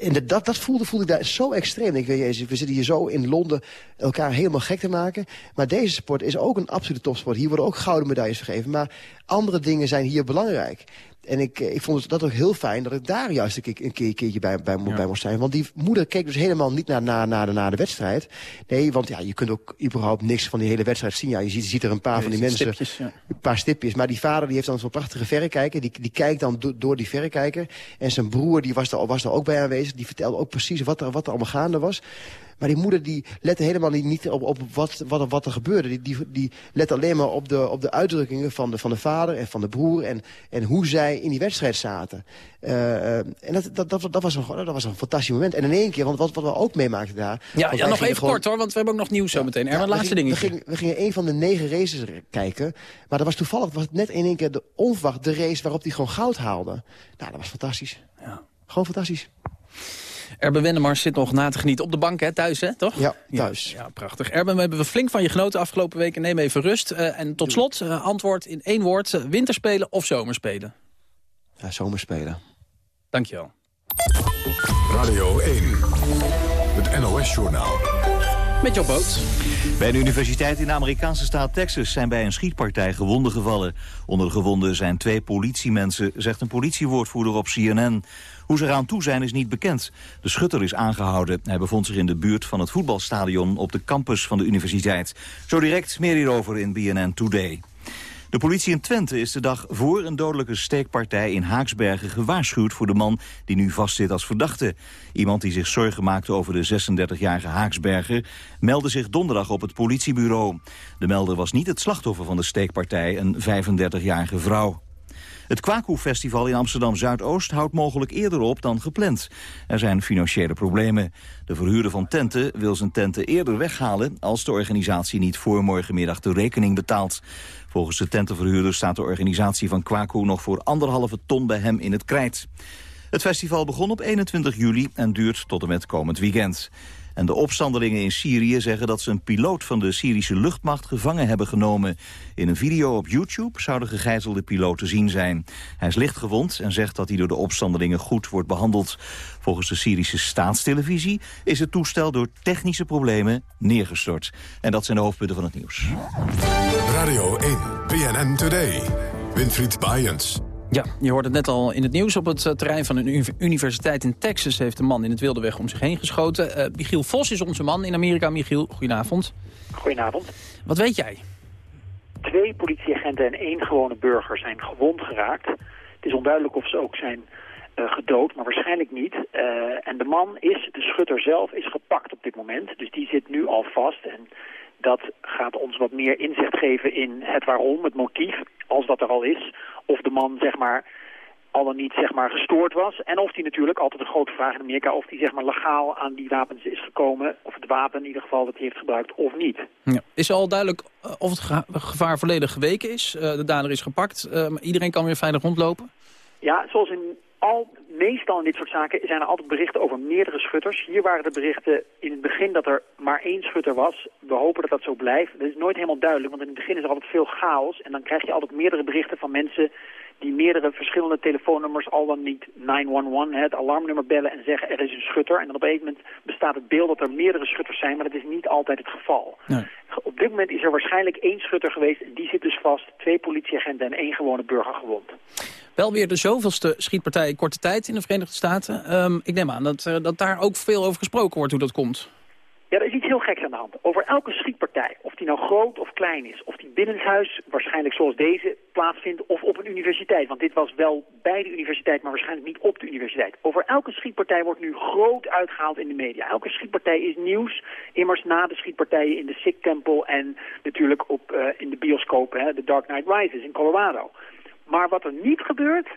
en dat, dat voelde, voelde ik daar zo extreem. Ik weet, jezus, we zitten hier zo in Londen elkaar helemaal gek te maken. Maar deze sport is ook een absolute topsport. Hier worden ook gouden medailles vergeven. Maar andere dingen zijn hier belangrijk. En ik, eh, ik vond dat ook heel fijn dat ik daar juist een, keer, een keer- keertje bij, bij, bij moest zijn. Want die moeder keek dus helemaal niet naar, naar, naar, de, naar de wedstrijd. Nee, want ja, je kunt ook überhaupt niks van die hele wedstrijd zien. Ja, je ziet, er een paar van die mensen, stipjes, ja. een paar stipjes. Maar die vader die heeft dan zo'n prachtige verrekijker. Die, die kijkt dan do- door die verrekijker. En zijn broer die was, er, was er ook bij aanwezig. Die vertelde ook precies wat er, wat er allemaal gaande was. Maar die moeder die lette helemaal niet, niet op, op wat, wat, er, wat er gebeurde. Die, die, die lette alleen maar op de, op de uitdrukkingen van de, van de vader en van de broer... en, en hoe zij in die wedstrijd zaten. Eh, eh, en dat, dat, dat, dat, was een, dat was een fantastisch moment. En in één keer, want wat, wat we ook meemaakten daar... Ja, ja nog even gewoon- kort hoor, want we hebben ook nog nieuws zo meteen. Erben, we laatste dingetje. We gingen, we gingen een van de negen races kijken. Maar dat was toevallig was het net in één keer de onverwacht de race waarop hij gewoon goud haalde. Nou, dat was fantastisch. Ja. Gewoon fantastisch. Erben Wennemars zit nog na te genieten op de bank, hè, thuis, hè, toch? Ja, thuis. Ja, prachtig. Erben, we hebben flink van je genoten afgelopen weken. Neem even rust. Eh, en tot slot, eh, antwoord in één woord. eh, winterspelen of zomerspelen? Ja, zomerspelen. Dankjewel. Radio 1. Het NOS-journaal. Met jouw boot. Bij een universiteit in de Amerikaanse staat Texas zijn bij een schietpartij gewonden gevallen. Onder de gewonden zijn twee politiemensen, zegt een politiewoordvoerder op CNN. Hoe ze eraan toe zijn is niet bekend. De schutter is aangehouden. Hij bevond zich in de buurt van het voetbalstadion op de campus van de universiteit. Zo direct meer hierover in BNN Today. De politie in Twente is de dag voor een dodelijke steekpartij in Haaksbergen gewaarschuwd voor de man die nu vastzit als verdachte. Iemand die zich zorgen maakte over de 36-jarige Haaksberger meldde zich donderdag op het politiebureau. De melder was niet het slachtoffer van de steekpartij, een 35-jarige vrouw. Het Kwaku-festival in Amsterdam-Zuidoost houdt mogelijk eerder op dan gepland. Er zijn financiële problemen. De verhuurder van tenten wil zijn tenten eerder weghalen... als de organisatie niet voor morgenmiddag de rekening betaalt. Volgens de tentenverhuurder staat de organisatie van Kwaku... nog voor anderhalve ton bij hem in het krijt. Het festival begon op 21 juli en duurt tot en met komend weekend. En de opstandelingen in Syrië zeggen dat ze een piloot van de Syrische luchtmacht gevangen hebben genomen. In een video op YouTube zou de gegijzelde piloot te zien zijn. Hij is licht gewond en zegt dat hij door de opstandelingen goed wordt behandeld. Volgens de Syrische staatstelevisie is het toestel door technische problemen neergestort. En dat zijn de hoofdpunten van het nieuws. Radio 1. BNN Today. Winfried Bajens. Ja, je hoort het net al in het nieuws. Op het eh, terrein van een uni- universiteit in Texas heeft een man in het wilde weg om zich heen geschoten. Eh, Michiel Vos is onze man in Amerika. Michiel, goedenavond. Goedenavond. Wat weet jij? Twee politieagenten en één gewone burger zijn gewond geraakt. Het is onduidelijk of ze ook zijn eh, gedood, maar waarschijnlijk niet. En de man is, de schutter zelf, is gepakt op dit moment. Dus die zit nu al vast. En dat gaat ons wat meer inzicht geven in het waarom, het motief, als dat er al is. Of de man, zeg maar, al dan niet zeg maar, gestoord was. En of die natuurlijk, altijd een grote vraag in Amerika, of die zeg maar, legaal aan die wapens is gekomen. Of het wapen in ieder geval dat hij heeft gebruikt, of niet. Ja. Is al duidelijk eh, of het ge- gevaar volledig geweken is? Eh, de dader is gepakt. Eh, iedereen kan weer veilig rondlopen? Ja, zoals in al, meestal in dit soort zaken zijn er altijd berichten over meerdere schutters. Hier waren de berichten in het begin dat er maar één schutter was. We hopen dat dat zo blijft. Dat is nooit helemaal duidelijk, want in het begin is er altijd veel chaos. En dan krijg je altijd meerdere berichten van mensen die meerdere verschillende telefoonnummers, al dan niet 911, hè, het alarmnummer bellen en zeggen er is een schutter. En dan op een gegeven moment bestaat het beeld dat er meerdere schutters zijn, maar dat is niet altijd het geval. Op dit moment is er waarschijnlijk één schutter geweest en die zit dus vast. Twee politieagenten en één gewone burger gewond. Wel weer de zoveelste schietpartij in korte tijd in de Verenigde Staten. Ehm, ik neem aan dat, eh, dat daar ook veel over gesproken wordt hoe dat komt. Ja, er is iets heel geks aan de hand. Over elke schietpartij, of die nou groot of klein is, of die binnenshuis, waarschijnlijk zoals deze, plaatsvindt, of op een universiteit. Want dit was wel bij de universiteit, maar waarschijnlijk niet op de universiteit. Over elke schietpartij wordt nu groot uitgehaald in de media. Elke schietpartij is nieuws, immers na de schietpartijen in de Sikh Temple en natuurlijk op, uh, in de bioscopen, hè, The Dark Knight Rises in Colorado. Maar wat er niet gebeurt,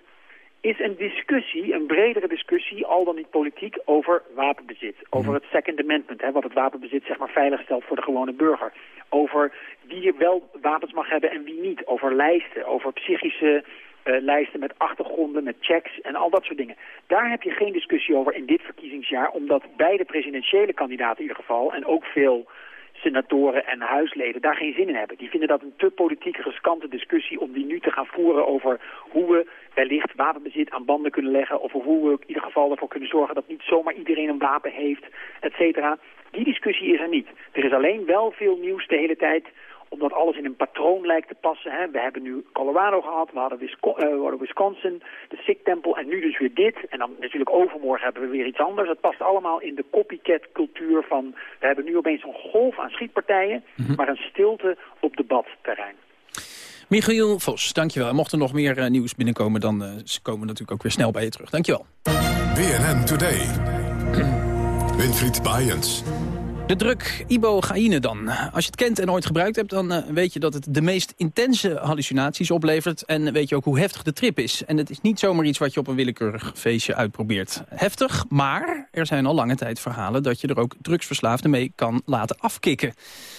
is een discussie, een bredere discussie, al dan niet politiek, over wapenbezit. Over het Second Amendment, hè, wat het wapenbezit zeg maar veilig stelt voor de gewone burger. Over wie wel wapens mag hebben en wie niet. Over lijsten, over psychische uh, lijsten met achtergronden, met checks en al dat soort dingen. Daar heb je geen discussie over in dit verkiezingsjaar, omdat beide presidentiële kandidaten in ieder geval, en ook veel senatoren en huisleden daar geen zin in hebben. Die vinden dat een te politiek riskante discussie om die nu te gaan voeren over hoe we wellicht wapenbezit aan banden kunnen leggen of hoe we in ieder geval ervoor kunnen zorgen dat niet zomaar iedereen een wapen heeft, et cetera. Die discussie is er niet. Er is alleen wel veel nieuws de hele tijd omdat alles in een patroon lijkt te passen. Hè. We hebben nu Colorado gehad, we hadden, uh, Wisconsin, de Sikh-tempel en nu dus weer dit. En dan natuurlijk overmorgen hebben we weer iets anders. Het past allemaal in de copycat-cultuur van... we hebben nu opeens een golf aan schietpartijen, Mhm. maar een stilte op debatterrein. Michiel Vos, dankjewel. Mocht er nog meer uh, nieuws binnenkomen, dan uh, komen we natuurlijk ook weer snel bij je terug. Dankjewel. BNN Today. Winfried Bajens. De druk ibogaïne dan. Als je het kent en ooit gebruikt hebt, dan uh, weet je dat het de meest intense hallucinaties oplevert. En weet je ook hoe heftig de trip is. En het is niet zomaar iets wat je op een willekeurig feestje uitprobeert. Heftig, maar er zijn al lange tijd verhalen dat je er ook drugsverslaafden mee kan laten afkicken.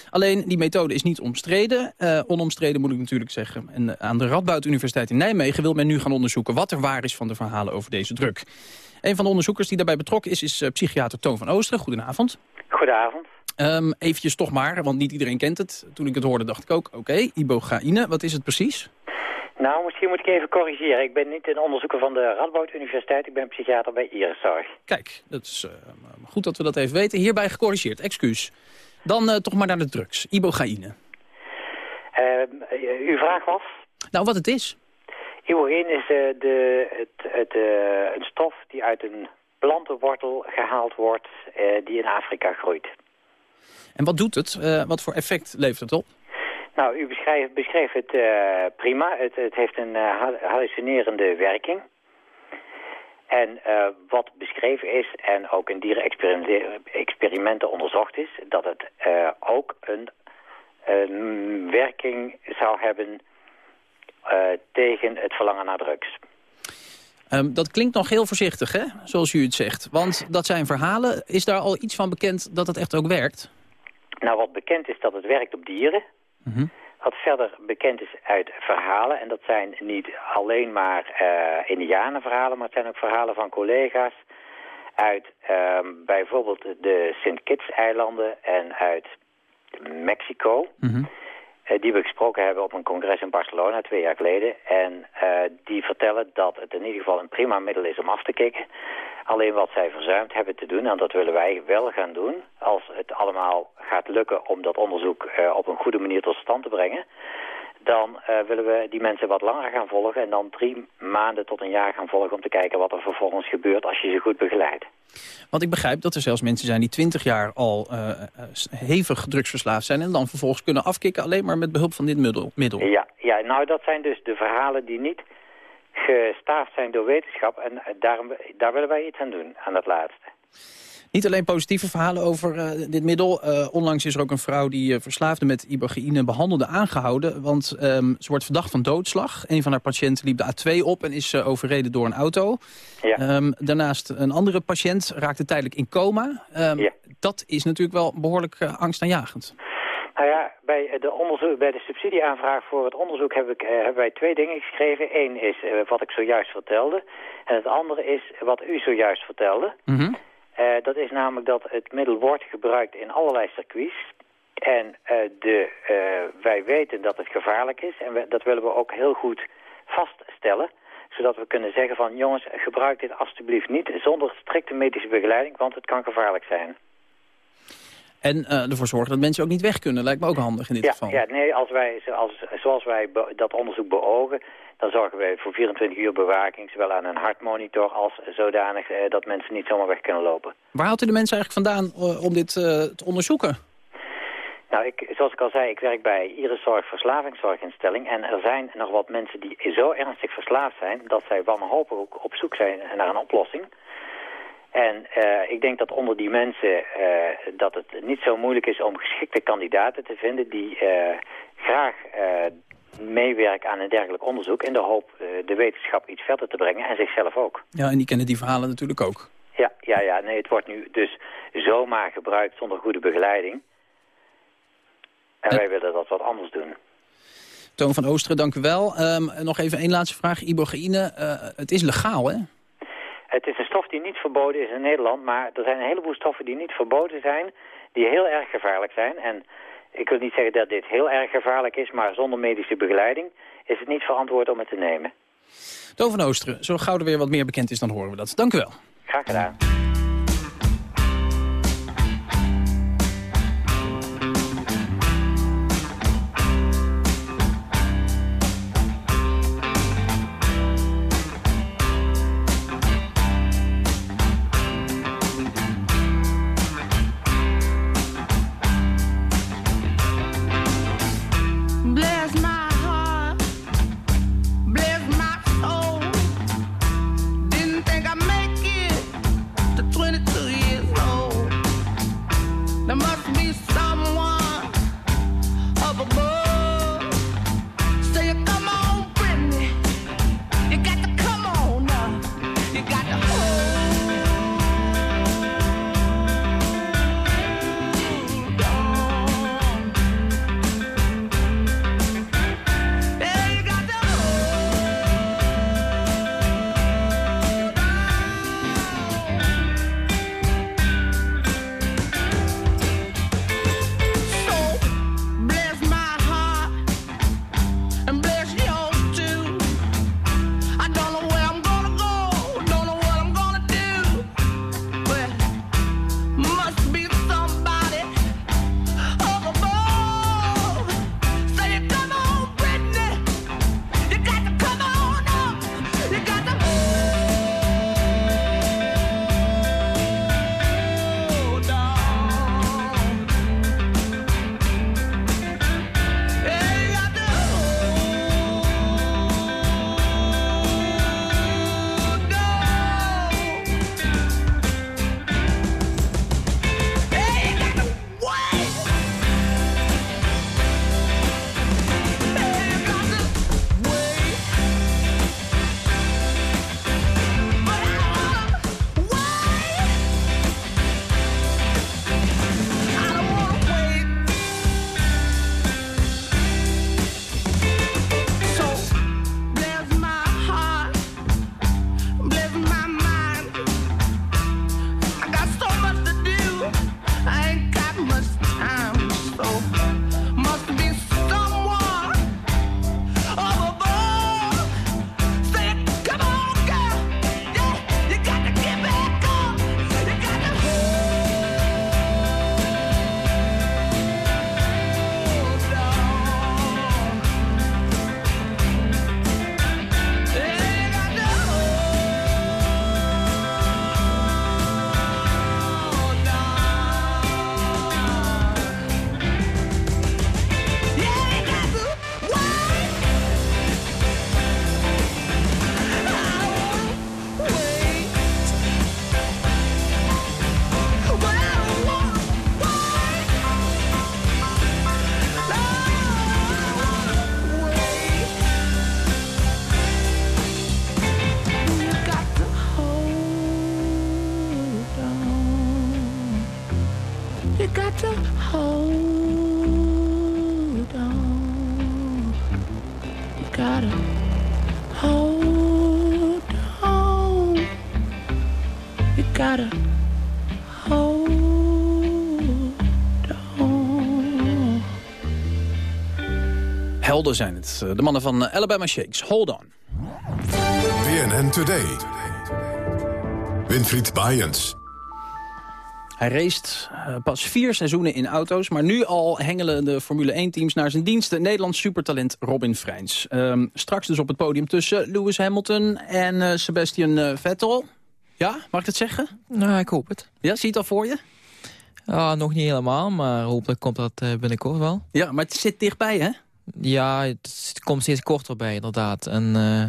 Alleen, die methode is niet omstreden. Uh, onomstreden moet ik natuurlijk zeggen. En uh, aan de Radboud Universiteit in Nijmegen wil men nu gaan onderzoeken wat er waar is van de verhalen over deze druk. Een van de onderzoekers die daarbij betrokken is, is psychiater Toon van Oosteren. Goedenavond. Goedenavond. Um, eventjes toch maar, want niet iedereen kent het. Toen ik het hoorde dacht ik ook, oké, okay, ibogaïne, wat is het precies? Nou, misschien moet ik even corrigeren. Ik ben niet een onderzoeker van de Radboud Universiteit. Ik ben psychiater bij Iriszorg. Kijk, dat is uh, goed dat we dat even weten. Hierbij gecorrigeerd, excuus. Dan uh, toch maar naar de drugs, ibogaïne. Uh, uw vraag was? Nou, wat het is. Ibogaïne is uh, de, het, het, een stof die uit een plantenwortel gehaald wordt uh, die in Afrika groeit. En wat doet het? Uh, wat voor effect levert het op? Nou, u beschreef, beschreef het uh, prima. Het, het, heeft een uh, hallucinerende werking. En uh, wat beschreven is en ook in dierenexperimenten onderzocht is... dat het ook een, een, werking zou hebben tegen het verlangen naar drugs. Um, dat klinkt nog heel voorzichtig, hè? zoals u het zegt. Want dat zijn verhalen. Is daar al iets van bekend dat het echt ook werkt? Nou, wat bekend is dat het werkt op dieren. Mm -hmm. Wat verder bekend is uit verhalen. En dat zijn niet alleen maar uh, indianenverhalen, maar het zijn ook verhalen van collega's uit uh, bijvoorbeeld de St. Kitts-eilanden en uit Mexico. Mm -hmm. Uh, die we gesproken hebben op een congres in Barcelona twee jaar geleden. En uh, die vertellen dat het in ieder geval een prima middel is om af te kicken. Alleen wat zij verzuimd hebben te doen, en dat willen wij wel gaan doen... als het allemaal gaat lukken om dat onderzoek uh, op een goede manier tot stand te brengen... dan uh, willen we die mensen wat langer gaan volgen... en dan drie maanden tot een jaar gaan volgen om te kijken wat er vervolgens gebeurt... als je ze goed begeleidt. Want ik begrijp dat er zelfs mensen zijn die twintig jaar al uh, hevig drugsverslaafd zijn... en dan vervolgens kunnen afkicken alleen maar met behulp van dit middel. middel. Ja, ja, nou dat zijn dus de verhalen die niet gestaafd zijn door wetenschap. En daarom, daar willen wij iets aan doen, aan dat laatste. Niet alleen positieve verhalen over uh, dit middel. Uh, onlangs is er ook een vrouw die uh, verslaafde met ibogaïne behandelde aangehouden. Want um, ze wordt verdacht van doodslag. Een van haar patiënten liep de A2 op en is overreden door een auto. Ja. Um, daarnaast een andere patiënt raakte tijdelijk in coma. Um, ja. Dat is natuurlijk wel behoorlijk angstaanjagend. Nou ja, bij de, onderzoek, bij de subsidieaanvraag voor het onderzoek heb ik, hebben wij twee dingen geschreven. Eén is wat ik zojuist vertelde. En het andere is wat u zojuist vertelde. Mm -hmm. Uh, dat is namelijk dat het middel wordt gebruikt in allerlei circuits. En de, wij weten dat het gevaarlijk is. En dat willen we ook heel goed vaststellen zodat we kunnen zeggen van jongens, gebruik dit alstublieft niet zonder strikte medische begeleiding, want het kan gevaarlijk zijn. En eh, ervoor zorgen dat mensen ook niet weg kunnen. Lijkt me ook handig in dit ja, geval. Ja, nee, als wij, als, zoals wij dat onderzoek beogen, dan zorgen wij voor 24 uur bewaking, zowel aan een hartmonitor als zodanig eh, dat mensen niet zomaar weg kunnen lopen. Waar haalt u de mensen eigenlijk vandaan eh, om dit te onderzoeken? Nou, ik, zoals ik al zei, ik werk bij Iris Zorg Verslavingszorginstelling. En er zijn nog wat mensen die zo ernstig verslaafd zijn... dat zij wanhopig ook op zoek zijn naar een oplossing. En eh, ik denk dat onder die mensen eh, dat het niet zo moeilijk is om geschikte kandidaten te vinden... die eh, graag meewerken aan een dergelijk onderzoek... in de hoop de wetenschap iets verder te brengen en zichzelf ook. Ja, en die kennen die verhalen natuurlijk ook. Ja, ja, ja. Nee, het wordt nu dus zomaar gebruikt zonder goede begeleiding. En wij willen dat wat anders doen. Toon van Oosteren, dank u wel. Ehm, nog even één laatste vraag. Ibogaïne, het is legaal, hè? Het is een stof die niet verboden is in Nederland, maar er zijn een heleboel stoffen die niet verboden zijn, die heel erg gevaarlijk zijn. En ik wil niet zeggen dat dit heel erg gevaarlijk is, maar zonder medische begeleiding is het niet verantwoord om het te nemen. Van Oosteren, zo gauw er weer wat meer bekend is, dan horen we dat. Dank u wel. Graag gedaan. Zijn het. De mannen van eh, Alabama Shakes. Hold on. BNN Today. Winfried Bajens. Hij raced eh, pas vier seizoenen in auto's, maar nu al hengelen de Formule 1-teams naar zijn diensten. Nederlands supertalent Robin Freins. Ehm, straks dus op het podium tussen Lewis Hamilton en eh, Sebastian eh, Vettel. Ja, mag ik het zeggen? Nou, ik hoop het. Ja, zie je het al voor je? Ja, nog niet helemaal, maar hopelijk komt dat eh, binnenkort wel. Ja, maar het zit dichtbij, hè? Ja, het komt steeds korter bij, inderdaad. En eh,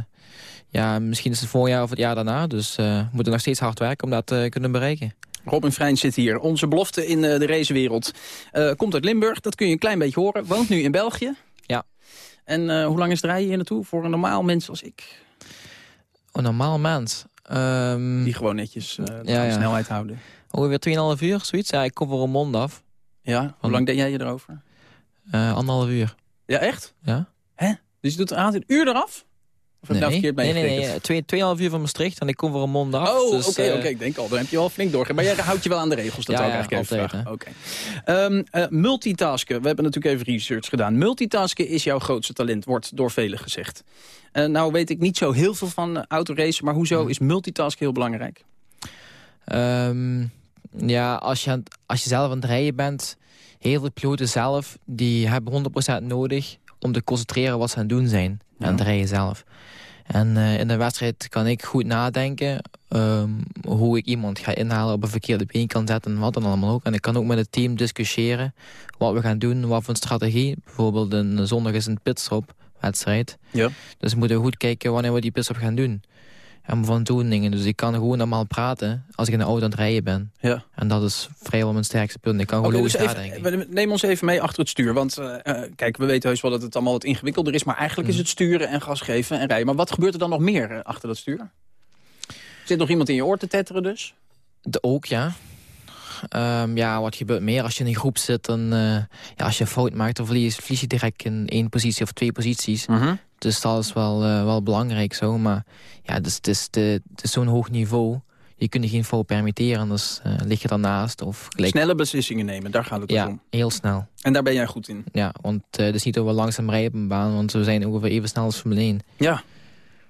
ja, misschien is het voorjaar of het jaar daarna. Dus eh, we moeten nog steeds hard werken om dat te kunnen bereiken. Robin Freins zit hier. Onze belofte in eh, de racewereld. Eh, komt uit Limburg, dat kun je een klein beetje horen. Woont nu in België. Ja. En eh, hoe lang is het rijden hier naartoe voor een normaal mens als ik? Een normaal mens. Ehm, Die gewoon netjes eh, de ja, ja. snelheid houden. Ongeveer 2,5 uur, zoiets. Ja, ik kom voor een mond af. Ja, hoe lang deed jij je erover? Eh anderhalf uur. Ja, echt? Ja. Hè? Dus je doet een aantal uur eraf? Of heb nou verkeerd nee, nee, nee, nee. Twee- Tweeënhalf uur van Maastricht en ik kom voor een mond af. Oh, oké, dus, oké. eh, Ik denk al, dan heb je wel flink doorgegaan. Maar jij houdt je wel aan de regels, dat Ja, ja, eigenlijk even altijd. Oké. Ehm, eh, multitasken, we hebben natuurlijk even research gedaan. Multitasken is jouw grootste talent, wordt door velen gezegd. Eh, nou weet ik niet zo heel veel van autoracen, maar hoezo is multitasken heel belangrijk? Ehm, ja, als je, als je zelf aan het rijden bent... heel veel piloten zelf, die hebben 100% nodig... om te concentreren wat ze aan het doen zijn. Aan het rijden zelf. En eh, in de wedstrijd kan ik goed nadenken... ehm, hoe ik iemand ga inhalen, op een verkeerde been kan zetten... en wat dan allemaal ook. En ik kan ook met het team discussiëren wat we gaan doen... wat voor een strategie. Bijvoorbeeld een zondag is een pitstop wedstrijd. Ja. Dus we moeten goed kijken wanneer we die pitstop gaan doen. En van zo'n dingen. Dus ik kan gewoon normaal praten als ik in de auto aan het rijden ben. Ja. En dat is vrijwel mijn sterkste punt. Ik kan gewoon dus logisch even, nadenken. we- neem ons even mee achter het stuur. Want eh, eh, kijk, we weten heus wel dat het allemaal wat ingewikkelder is. Maar eigenlijk Mhm. is het sturen en gas geven en rijden. Maar wat gebeurt er dan nog meer eh, achter dat stuur? Zit nog iemand in je oor te tetteren dus? De, ook, ja. Ehm, ja, wat gebeurt meer als je in een groep zit? Dan, ja, als je een fout maakt, dan verlies, verlies je direct in één positie of twee posities. Mhm. Dus dat is wel, eh, wel belangrijk zo. Maar ja, dus, het is, de- het is zo'n hoog niveau. Je kunt je geen fout permitteren, anders eh, lig je daarnaast. Of gelijk... Snelle beslissingen nemen, daar gaat het dus Ja, om. heel snel. En daar ben jij goed in? Ja, want eh, het is niet dat we langzaam rijden op een baan, want we zijn ongeveer even snel als Formule 1. Ja.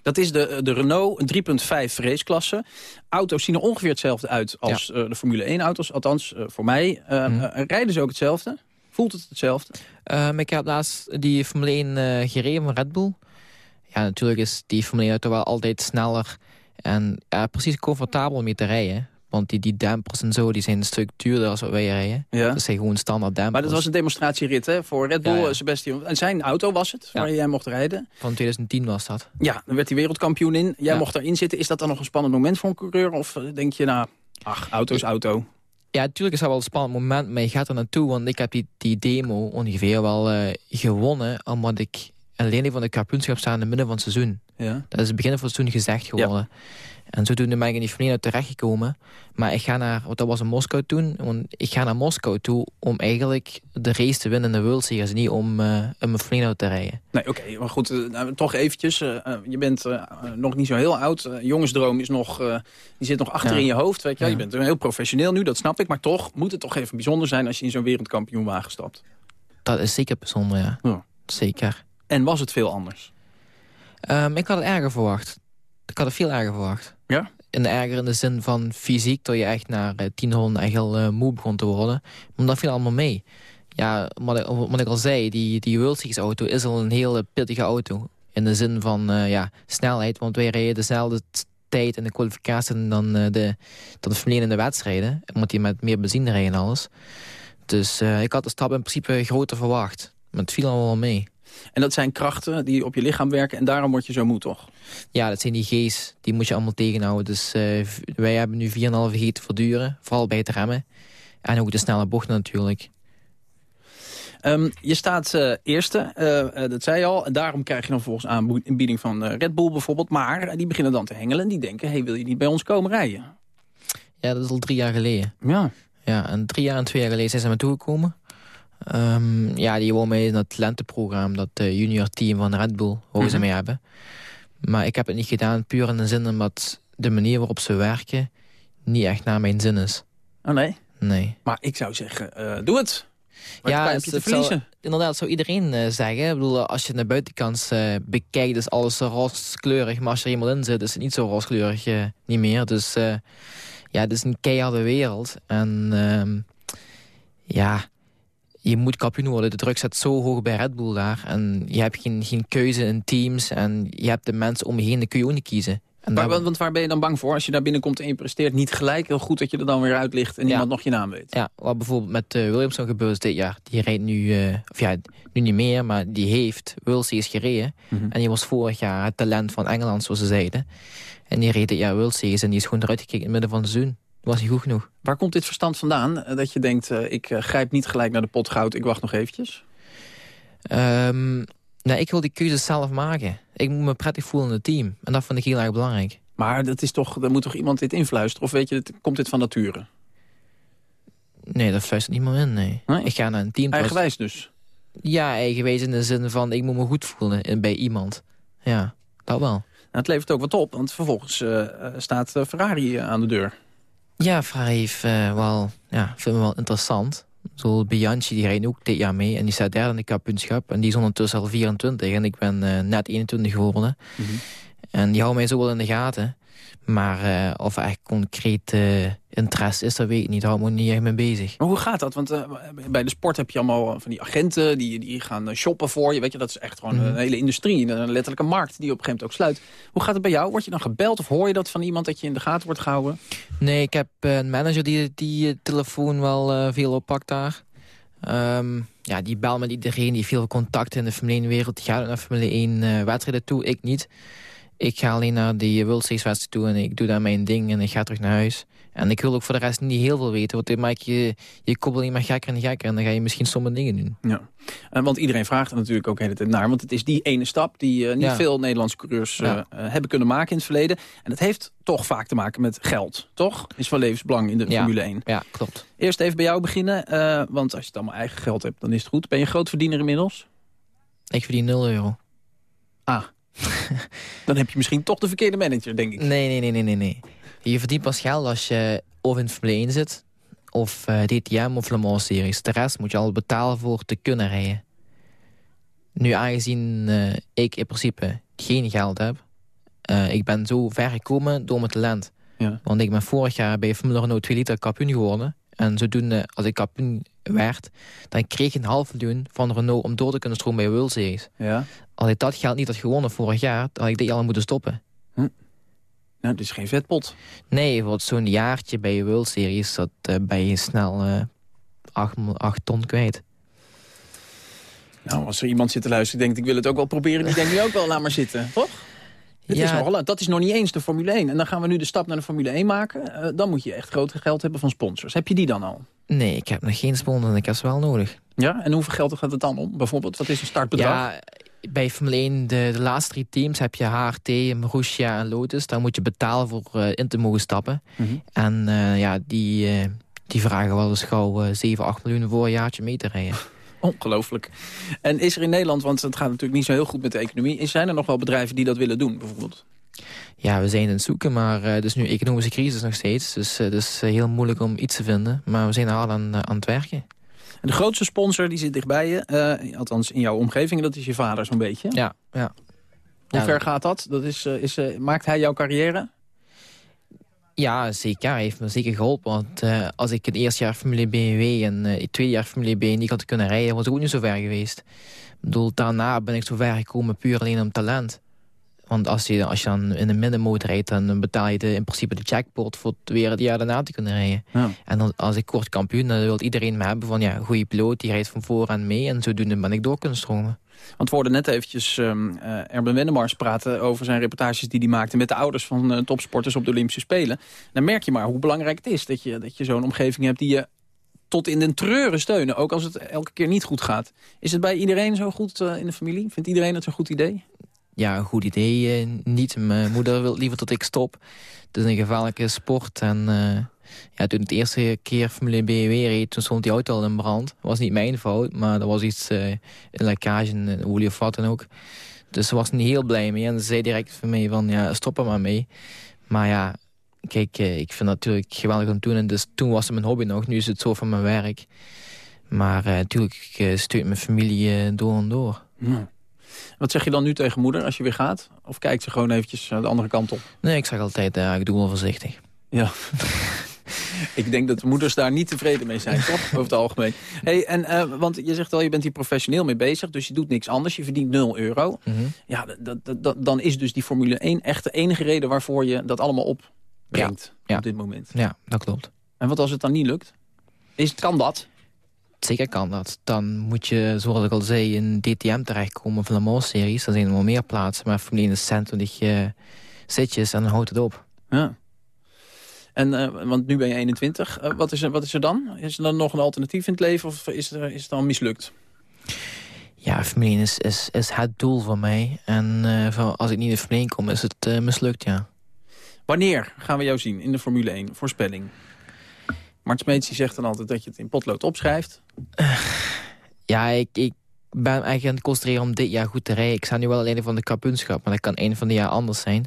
Dat is de, de Renault 3.5 raceklasse. Auto's zien er ongeveer hetzelfde uit als de Formule 1 auto's. Althans, voor mij. Mhm. rijden ze ook hetzelfde? Voelt het hetzelfde? Ehm, ik heb laatst die Formule 1 eh, gereden van Red Bull. Ja, natuurlijk is die Formule 1 auto wel altijd sneller en ja, precies comfortabel om mee te rijden. Want die, die dempers en zo, die zijn een stuk duurder als wat wij rijden. Ja. Dat zijn gewoon standaard dempers. Maar dat was een demonstratierit hè, voor Red Bull, Ja, ja. eh, Sebastian. En zijn auto was het, waar jij mocht rijden. Van 2010 was dat. Ja, dan werd hij wereldkampioen in. Jij mocht daarin zitten. Is dat dan nog een spannend moment voor een coureur? Of eh, denk je, nou, ach, auto is auto. Ja, natuurlijk is dat wel een spannend moment, maar je gaat er naartoe. Want ik heb die, die demo ongeveer wel eh, gewonnen, omdat ik alleen van de kampioenschap sta in het midden van het seizoen. Ja. Dat is het begin van het seizoen gezegd geworden. En zodoende ben ik in die Formule 1 terechtgekomen. Maar ik ga naar, want dat was in Moskou toen, want ik ga naar Moskou toe om eigenlijk de race te winnen in de World Series, niet om om een Formule 1 te rijden. Nee, oké, maar goed, eh, nou, toch eventjes. eh, je bent nog niet zo heel oud. Jongensdroom is nog, die zit nog achter Ja. in je hoofd. Weet je. Ja. je bent heel professioneel nu, dat snap ik. Maar toch moet het toch even bijzonder zijn als je in zo'n wereldkampioenwagen stapt. Dat is zeker bijzonder, ja. Ja. Zeker. En was het veel anders? Ehm, ik had het erger verwacht. Ik had het veel erger verwacht. Ja? In de zin van fysiek, dat je echt naar eh, tien honden echt heel eh, moe begon te worden. Maar dat viel allemaal mee. Ja, wat ik, ik al zei, die, die World auto is al een hele pittige auto. In de zin van eh, ja, snelheid, want wij rijden dezelfde tijd in de kwalificatie dan, de, dan de Formule 1 in de wedstrijden. Omdat die met meer benzine rijden en alles. Dus ik had de stap in principe groter verwacht. Maar het viel allemaal mee. En dat zijn krachten die op je lichaam werken en daarom word je zo moe, toch? Ja, dat zijn die G's. Die moet je allemaal tegenhouden. Dus eh, wij hebben nu 4,5 G te verduren. Vooral bij het remmen. En ook de snelle bochten natuurlijk. Ehm, je staat eh, eerste, eh, dat zei je al. En daarom krijg je dan volgens aanbieding van Red Bull bijvoorbeeld. Maar die beginnen dan te hengelen en die denken... hey, wil je niet bij ons komen rijden? Ja, dat is al drie jaar geleden. Ja. Ja, en drie jaar en twee jaar geleden zijn ze me toegekomen. Ehm, ja, die wou mee in het talentenprogramma. Dat eh, junior team van Red Bull wou ze mee hebben. Maar ik heb het niet gedaan, puur in de zin omdat de manier waarop ze werken niet echt naar mijn zin is. Oh nee? Nee. Maar ik zou zeggen, eh, doe het. Ja, het- het zou- inderdaad, zou iedereen eh, zeggen. Ik bedoel, als je naar buitenkant eh, bekijkt, is alles rooskleurig. Maar als je er eenmaal in zit, is het niet zo rooskleurig niet meer. Dus ja, het is een keiharde wereld. En ehm, ja, je moet kampioen worden. De druk staat zo hoog bij Red Bull daar. En je hebt geen, geen keuze in teams. En je hebt de mensen om je heen, dan kun je ook niet kiezen. En Maar, daar- want, waar ben je dan bang voor? Als je daar binnenkomt en je presteert niet gelijk... heel goed dat je er dan weer uit ligt en niemand nog je naam weet. Ja, wat bijvoorbeeld met eh, Williamson gebeurd is dit jaar. Die rijdt nu, eh, of ja, nu niet meer, maar die heeft Series gereden. Mhm. En die was vorig jaar het talent van Engeland, zoals ze zeiden. En die reed dit jaar Series en die is gewoon eruit gekeken in het midden van het seizoen. Was niet goed genoeg. Waar komt dit verstand vandaan? Eh, Dat je denkt, eh, ik eh, grijp niet gelijk naar de pot goud, ik wacht nog eventjes? Ehm, nou, ik wil die keuzes zelf maken. Ik moet me prettig voelen in het team. En dat vind ik heel erg belangrijk. Maar dat is toch, er moet toch iemand dit influisteren? Of weet je, het- komt dit van nature? Nee, dat fluistert niemand in, nee. Ik ga naar een team. Eigenwijs dus? Ja, eigenwijs in de zin van ik moet me goed voelen bij iemand. Ja, dat wel. Nou, het levert ook wat op, want vervolgens staat Ferrari aan de deur. Ja, Ferrari heeft eh, wel, ja, vind me wel interessant. Zo Bianchi, die rijdt ook dit jaar mee. En die staat derde in de kampioenschap. En die is ondertussen al 24. En ik ben eh, net 21 geworden. En die houden mij zo wel in de gaten. Maar eh, of er echt concreet eh, interesse is, dat weet ik niet. Daar hou ik me niet echt mee bezig. Maar hoe gaat dat? Want eh, bij de sport heb je allemaal van die agenten... die, die gaan shoppen voor je. Weet je, dat is echt gewoon Mhm. een hele industrie. Een letterlijke markt die op een gegeven moment ook sluit. Hoe gaat het bij jou? Word je dan gebeld of hoor je dat van iemand... dat je in de gaten wordt gehouden? Nee, ik heb een manager die die telefoon wel veel oppakt daar. Ehm, ja, die belt met iedereen, die heeft veel contact in de Formule 1-wereld. Die gaat naar Formule 1 eh, wedstrijden toe, ik niet. Ik ga alleen naar die World Series wedstrijd toe en ik doe daar mijn ding en ik ga terug naar huis. En ik wil ook voor de rest niet heel veel weten, want dan maak je je koppel alleen maar gekker en gekker. En dan ga je misschien stomme dingen doen. Ja. Eh, want iedereen vraagt er natuurlijk ook de hele tijd naar. Want het is die ene stap die eh, niet Ja. veel Nederlandse coureurs eh, Ja. eh, hebben kunnen maken in het verleden. En dat heeft toch vaak te maken met geld, toch? Is van levensbelang in de Ja. Formule 1. Ja, klopt. Eerst even bij jou beginnen, eh, want als je het allemaal eigen geld hebt, dan is het goed. Ben je groot verdiener inmiddels? Ik verdien 0 euro. Ah, dan heb je misschien toch de verkeerde manager, denk ik. Nee, nee, nee, nee, nee, nee. Je verdient pas geld als je of in Formule 1 zit... of eh, DTM of Le Mans Series. De rest moet je al betalen voor te kunnen rijden. Nu aangezien eh, ik in principe geen geld heb... eh, ik ben zo ver gekomen door mijn talent. Ja. Want ik ben vorig jaar bij Formule Renault 2 liter kampioen geworden. En zodoende, als ik kampioen werd... dan kreeg ik een half miljoen van Renault om door te kunnen stromen bij World Series. Ja. Als ik dat geld niet had gewonnen vorig jaar... dan had ik dit jaar al moeten stoppen. Nou, het is geen vetpot. Nee, voor zo'n jaartje bij je World Series... dat eh, ben je snel eh 8, ton kwijt. Nou, als er iemand zit te luisteren denkt, ik wil het ook wel proberen... die denkt nu ook wel, laat maar zitten, toch? Ja. is nogal, dat is nog niet eens de Formule 1. En dan gaan we nu de stap naar de Formule 1 maken. Eh, dan moet je echt groot geld hebben van sponsors. Heb je die dan al? Nee, ik heb nog geen sponsor en ik heb ze wel nodig. Ja, en hoeveel geld gaat het dan om? Bijvoorbeeld, wat is een startbedrag? Ja, bij Formule 1, de, de laatste drie teams heb je HRT, Marussia en Lotus. Daar moet je betalen voor eh, in te mogen stappen. Mhm. En eh, ja, die, die vragen wel eens gauw eh 7, 8 miljoen voor een jaartje mee te rijden. Ongelooflijk. En is er in Nederland, want het gaat natuurlijk niet zo heel goed met de economie... zijn er nog wel bedrijven die dat willen doen, bijvoorbeeld? Ja, we zijn aan het zoeken, maar eh, het is nu economische crisis nog steeds. Dus eh, het is eh, heel moeilijk om iets te vinden. Maar we zijn er hard aan, eh, aan het werken. En de grootste sponsor die zit dichtbij je, althans in jouw omgeving... dat is je vader zo'n beetje. Ja, ja. Hoe Ja, ver gaat dat? dat is, is, maakt hij jouw carrière? Ja, zeker. Hij heeft me zeker geholpen. Want eh, als ik het eerste jaar Formule BMW en eh, het tweede jaar Formule B niet had kunnen rijden, was ik ook niet zo ver geweest. Ik bedoel, daarna ben ik zo ver gekomen puur alleen om talent. Want als je, als je dan in de middenmoot rijdt, dan betaal je de, in principe de jackpot voor het weer het jaar daarna te kunnen rijden. Ja. En dan, als ik kort kampioen, dan wil iedereen me hebben van ja, goede piloot, die rijdt van vooraan mee. En zodoende ben ik door kunnen stromen. Want we hoorden net eventjes ehm eh, Erben Wennemars praten over zijn reportages die hij maakte met de ouders van eh, topsporters op de Olympische Spelen. Dan merk je maar hoe belangrijk het is dat je, dat je zo'n omgeving hebt die je tot in den treuren steunen. Ook als het elke keer niet goed gaat. Is het bij iedereen zo goed eh, in de familie? Vindt iedereen het een goed idee? Ja, een goed idee niet. Mijn moeder wil liever dat ik stop. Het is een gevaarlijke sport. En ja, toen het eerste keer Formule BMW reed, toen stond die auto al in brand. Dat was niet mijn fout, maar er was iets, uh, een lekkage, een olie of wat dan ook. Dus ze was niet heel blij mee. En ze zei direct van mij van, ja, stop er maar mee. Maar ja, kijk, eh, ik vind het natuurlijk geweldig om te doen. En dus toen was het mijn hobby nog, nu is het zo van mijn werk. Maar eh, natuurlijk uh, steunt mijn familie eh, door en door. Ja. Wat zeg je dan nu tegen moeder als je weer gaat? Of kijkt ze gewoon eventjes de andere kant op? Nee, ik zeg altijd, uh, ik doe wel voorzichtig. Ja. ik denk dat de moeders daar niet tevreden mee zijn, toch? Over het algemeen. Hey, en, uh, want je zegt al, je bent hier professioneel mee bezig. Dus je doet niks anders. Je verdient 0 euro. Mhm. Ja, dat, dat, dan is dus die Formule 1 echt de enige reden waarvoor je dat allemaal opbrengt ja. op dit moment. Ja, dat klopt. En wat als het dan niet lukt? Is, kan dat? Zeker kan dat. Dan moet je, zoals ik al zei, in DTM terechtkomen van de Mans-series. Dan zijn er wel meer plaatsen, maar Formule 1 is centrum je zitjes en dan houdt het op. Ja. En, uh, want nu ben je 21. Uh, wat, is er, wat is er dan? Is er dan nog een alternatief in het leven of is, er, is het dan mislukt? Ja, 1 is, is, is het doel voor mij. En uh, voor, als ik niet in 1 kom, is het mislukt, ja. Wanneer gaan we jou zien in de Formule 1? Voorspelling. Mart Smeets zegt dan altijd dat je het in potlood opschrijft. ja, ik, ik ben eigenlijk aan het concentreren om dit jaar goed te rijden. Ik sta nu wel alleen van de kampioenschap, maar dat kan een van de jaar anders zijn.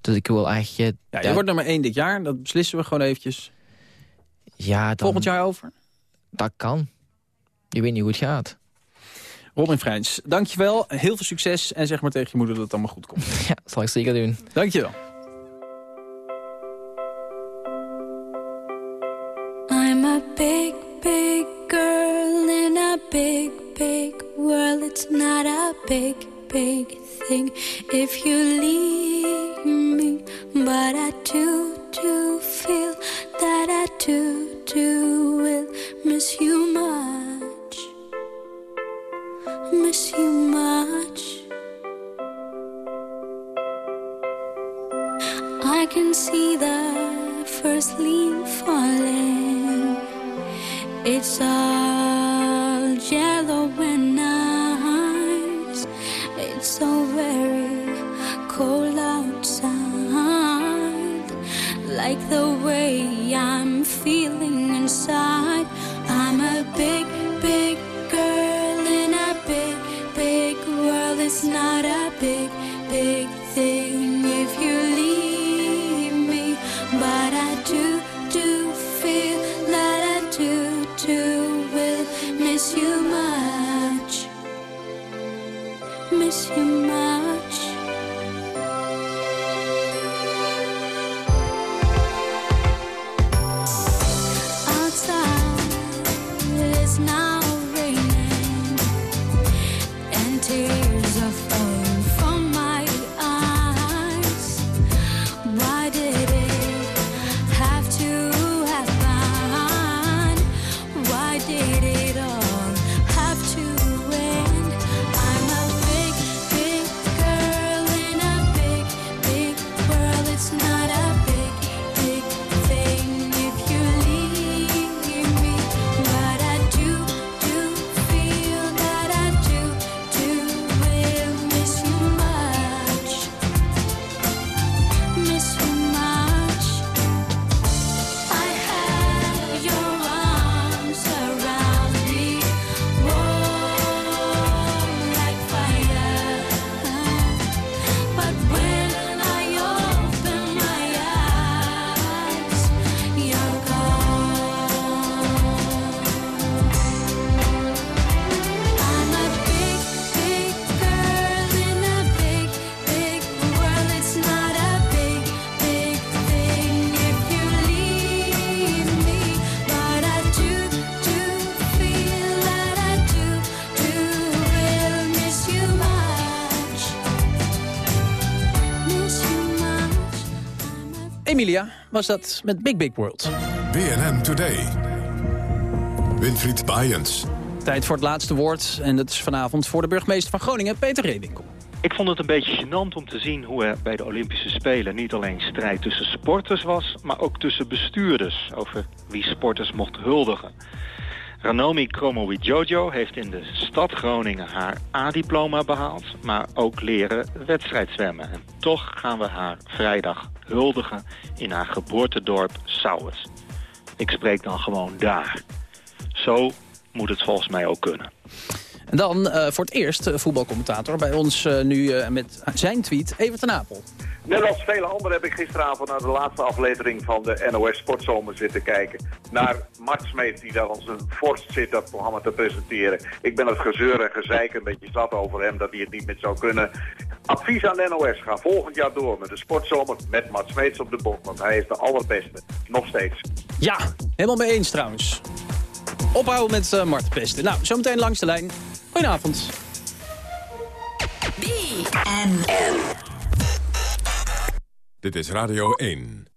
Dus ik wil eigenlijk... Ja, je wordt nummer één dit jaar, dat beslissen we gewoon eventjes. Ja, dan, Volgend jaar over? Dat kan. Je weet niet hoe het gaat. Robin Freins, dankjewel. Heel veel succes en zeg maar tegen je moeder dat het allemaal goed komt. Ja, zal ik zeker doen. Dankjewel. I'm a big It's not a big, big thing if you leave me. But I do, do feel that I do, do will miss you much. Was dat met Big Big World. BNN Today. Winfried Bajens. Tijd voor het laatste woord. En dat is vanavond voor de burgemeester van Groningen, Peter Reewinkel. Ik vond het een beetje gênant om te zien hoe er bij de Olympische Spelen niet alleen strijd tussen sporters was, maar ook tussen bestuurders over wie sporters mocht huldigen. Ranomi Kromowidjojo heeft in de stad Groningen haar A-diploma behaald, maar ook leren wedstrijdzwemmen. En toch gaan we haar vrijdag huldigen in haar geboortedorp Sauwes. Ik spreek dan gewoon daar. Zo moet het volgens mij ook kunnen. En dan eh, voor het eerst uh, voetbalcommentator bij ons uh, nu met zijn tweet, Evert ten Apel. Net als vele anderen heb ik gisteravond naar de laatste aflevering van de NOS Sportzomer zitten kijken. Naar Mart Smeet die daar als een vorst zit dat programma te presenteren. Ik ben het gezeur en gezeik een beetje zat over hem dat hij het niet meer zou kunnen. Advies aan de NOS, ga volgend jaar door met de Sportzomer met Mart Smeets op de bok. Want hij is de allerbeste, nog steeds. Ja, helemaal mee eens trouwens. Ophouden met uh, Mart Pesten. Nou, zometeen langs de lijn. Goedenavond. Dit is Radio 1.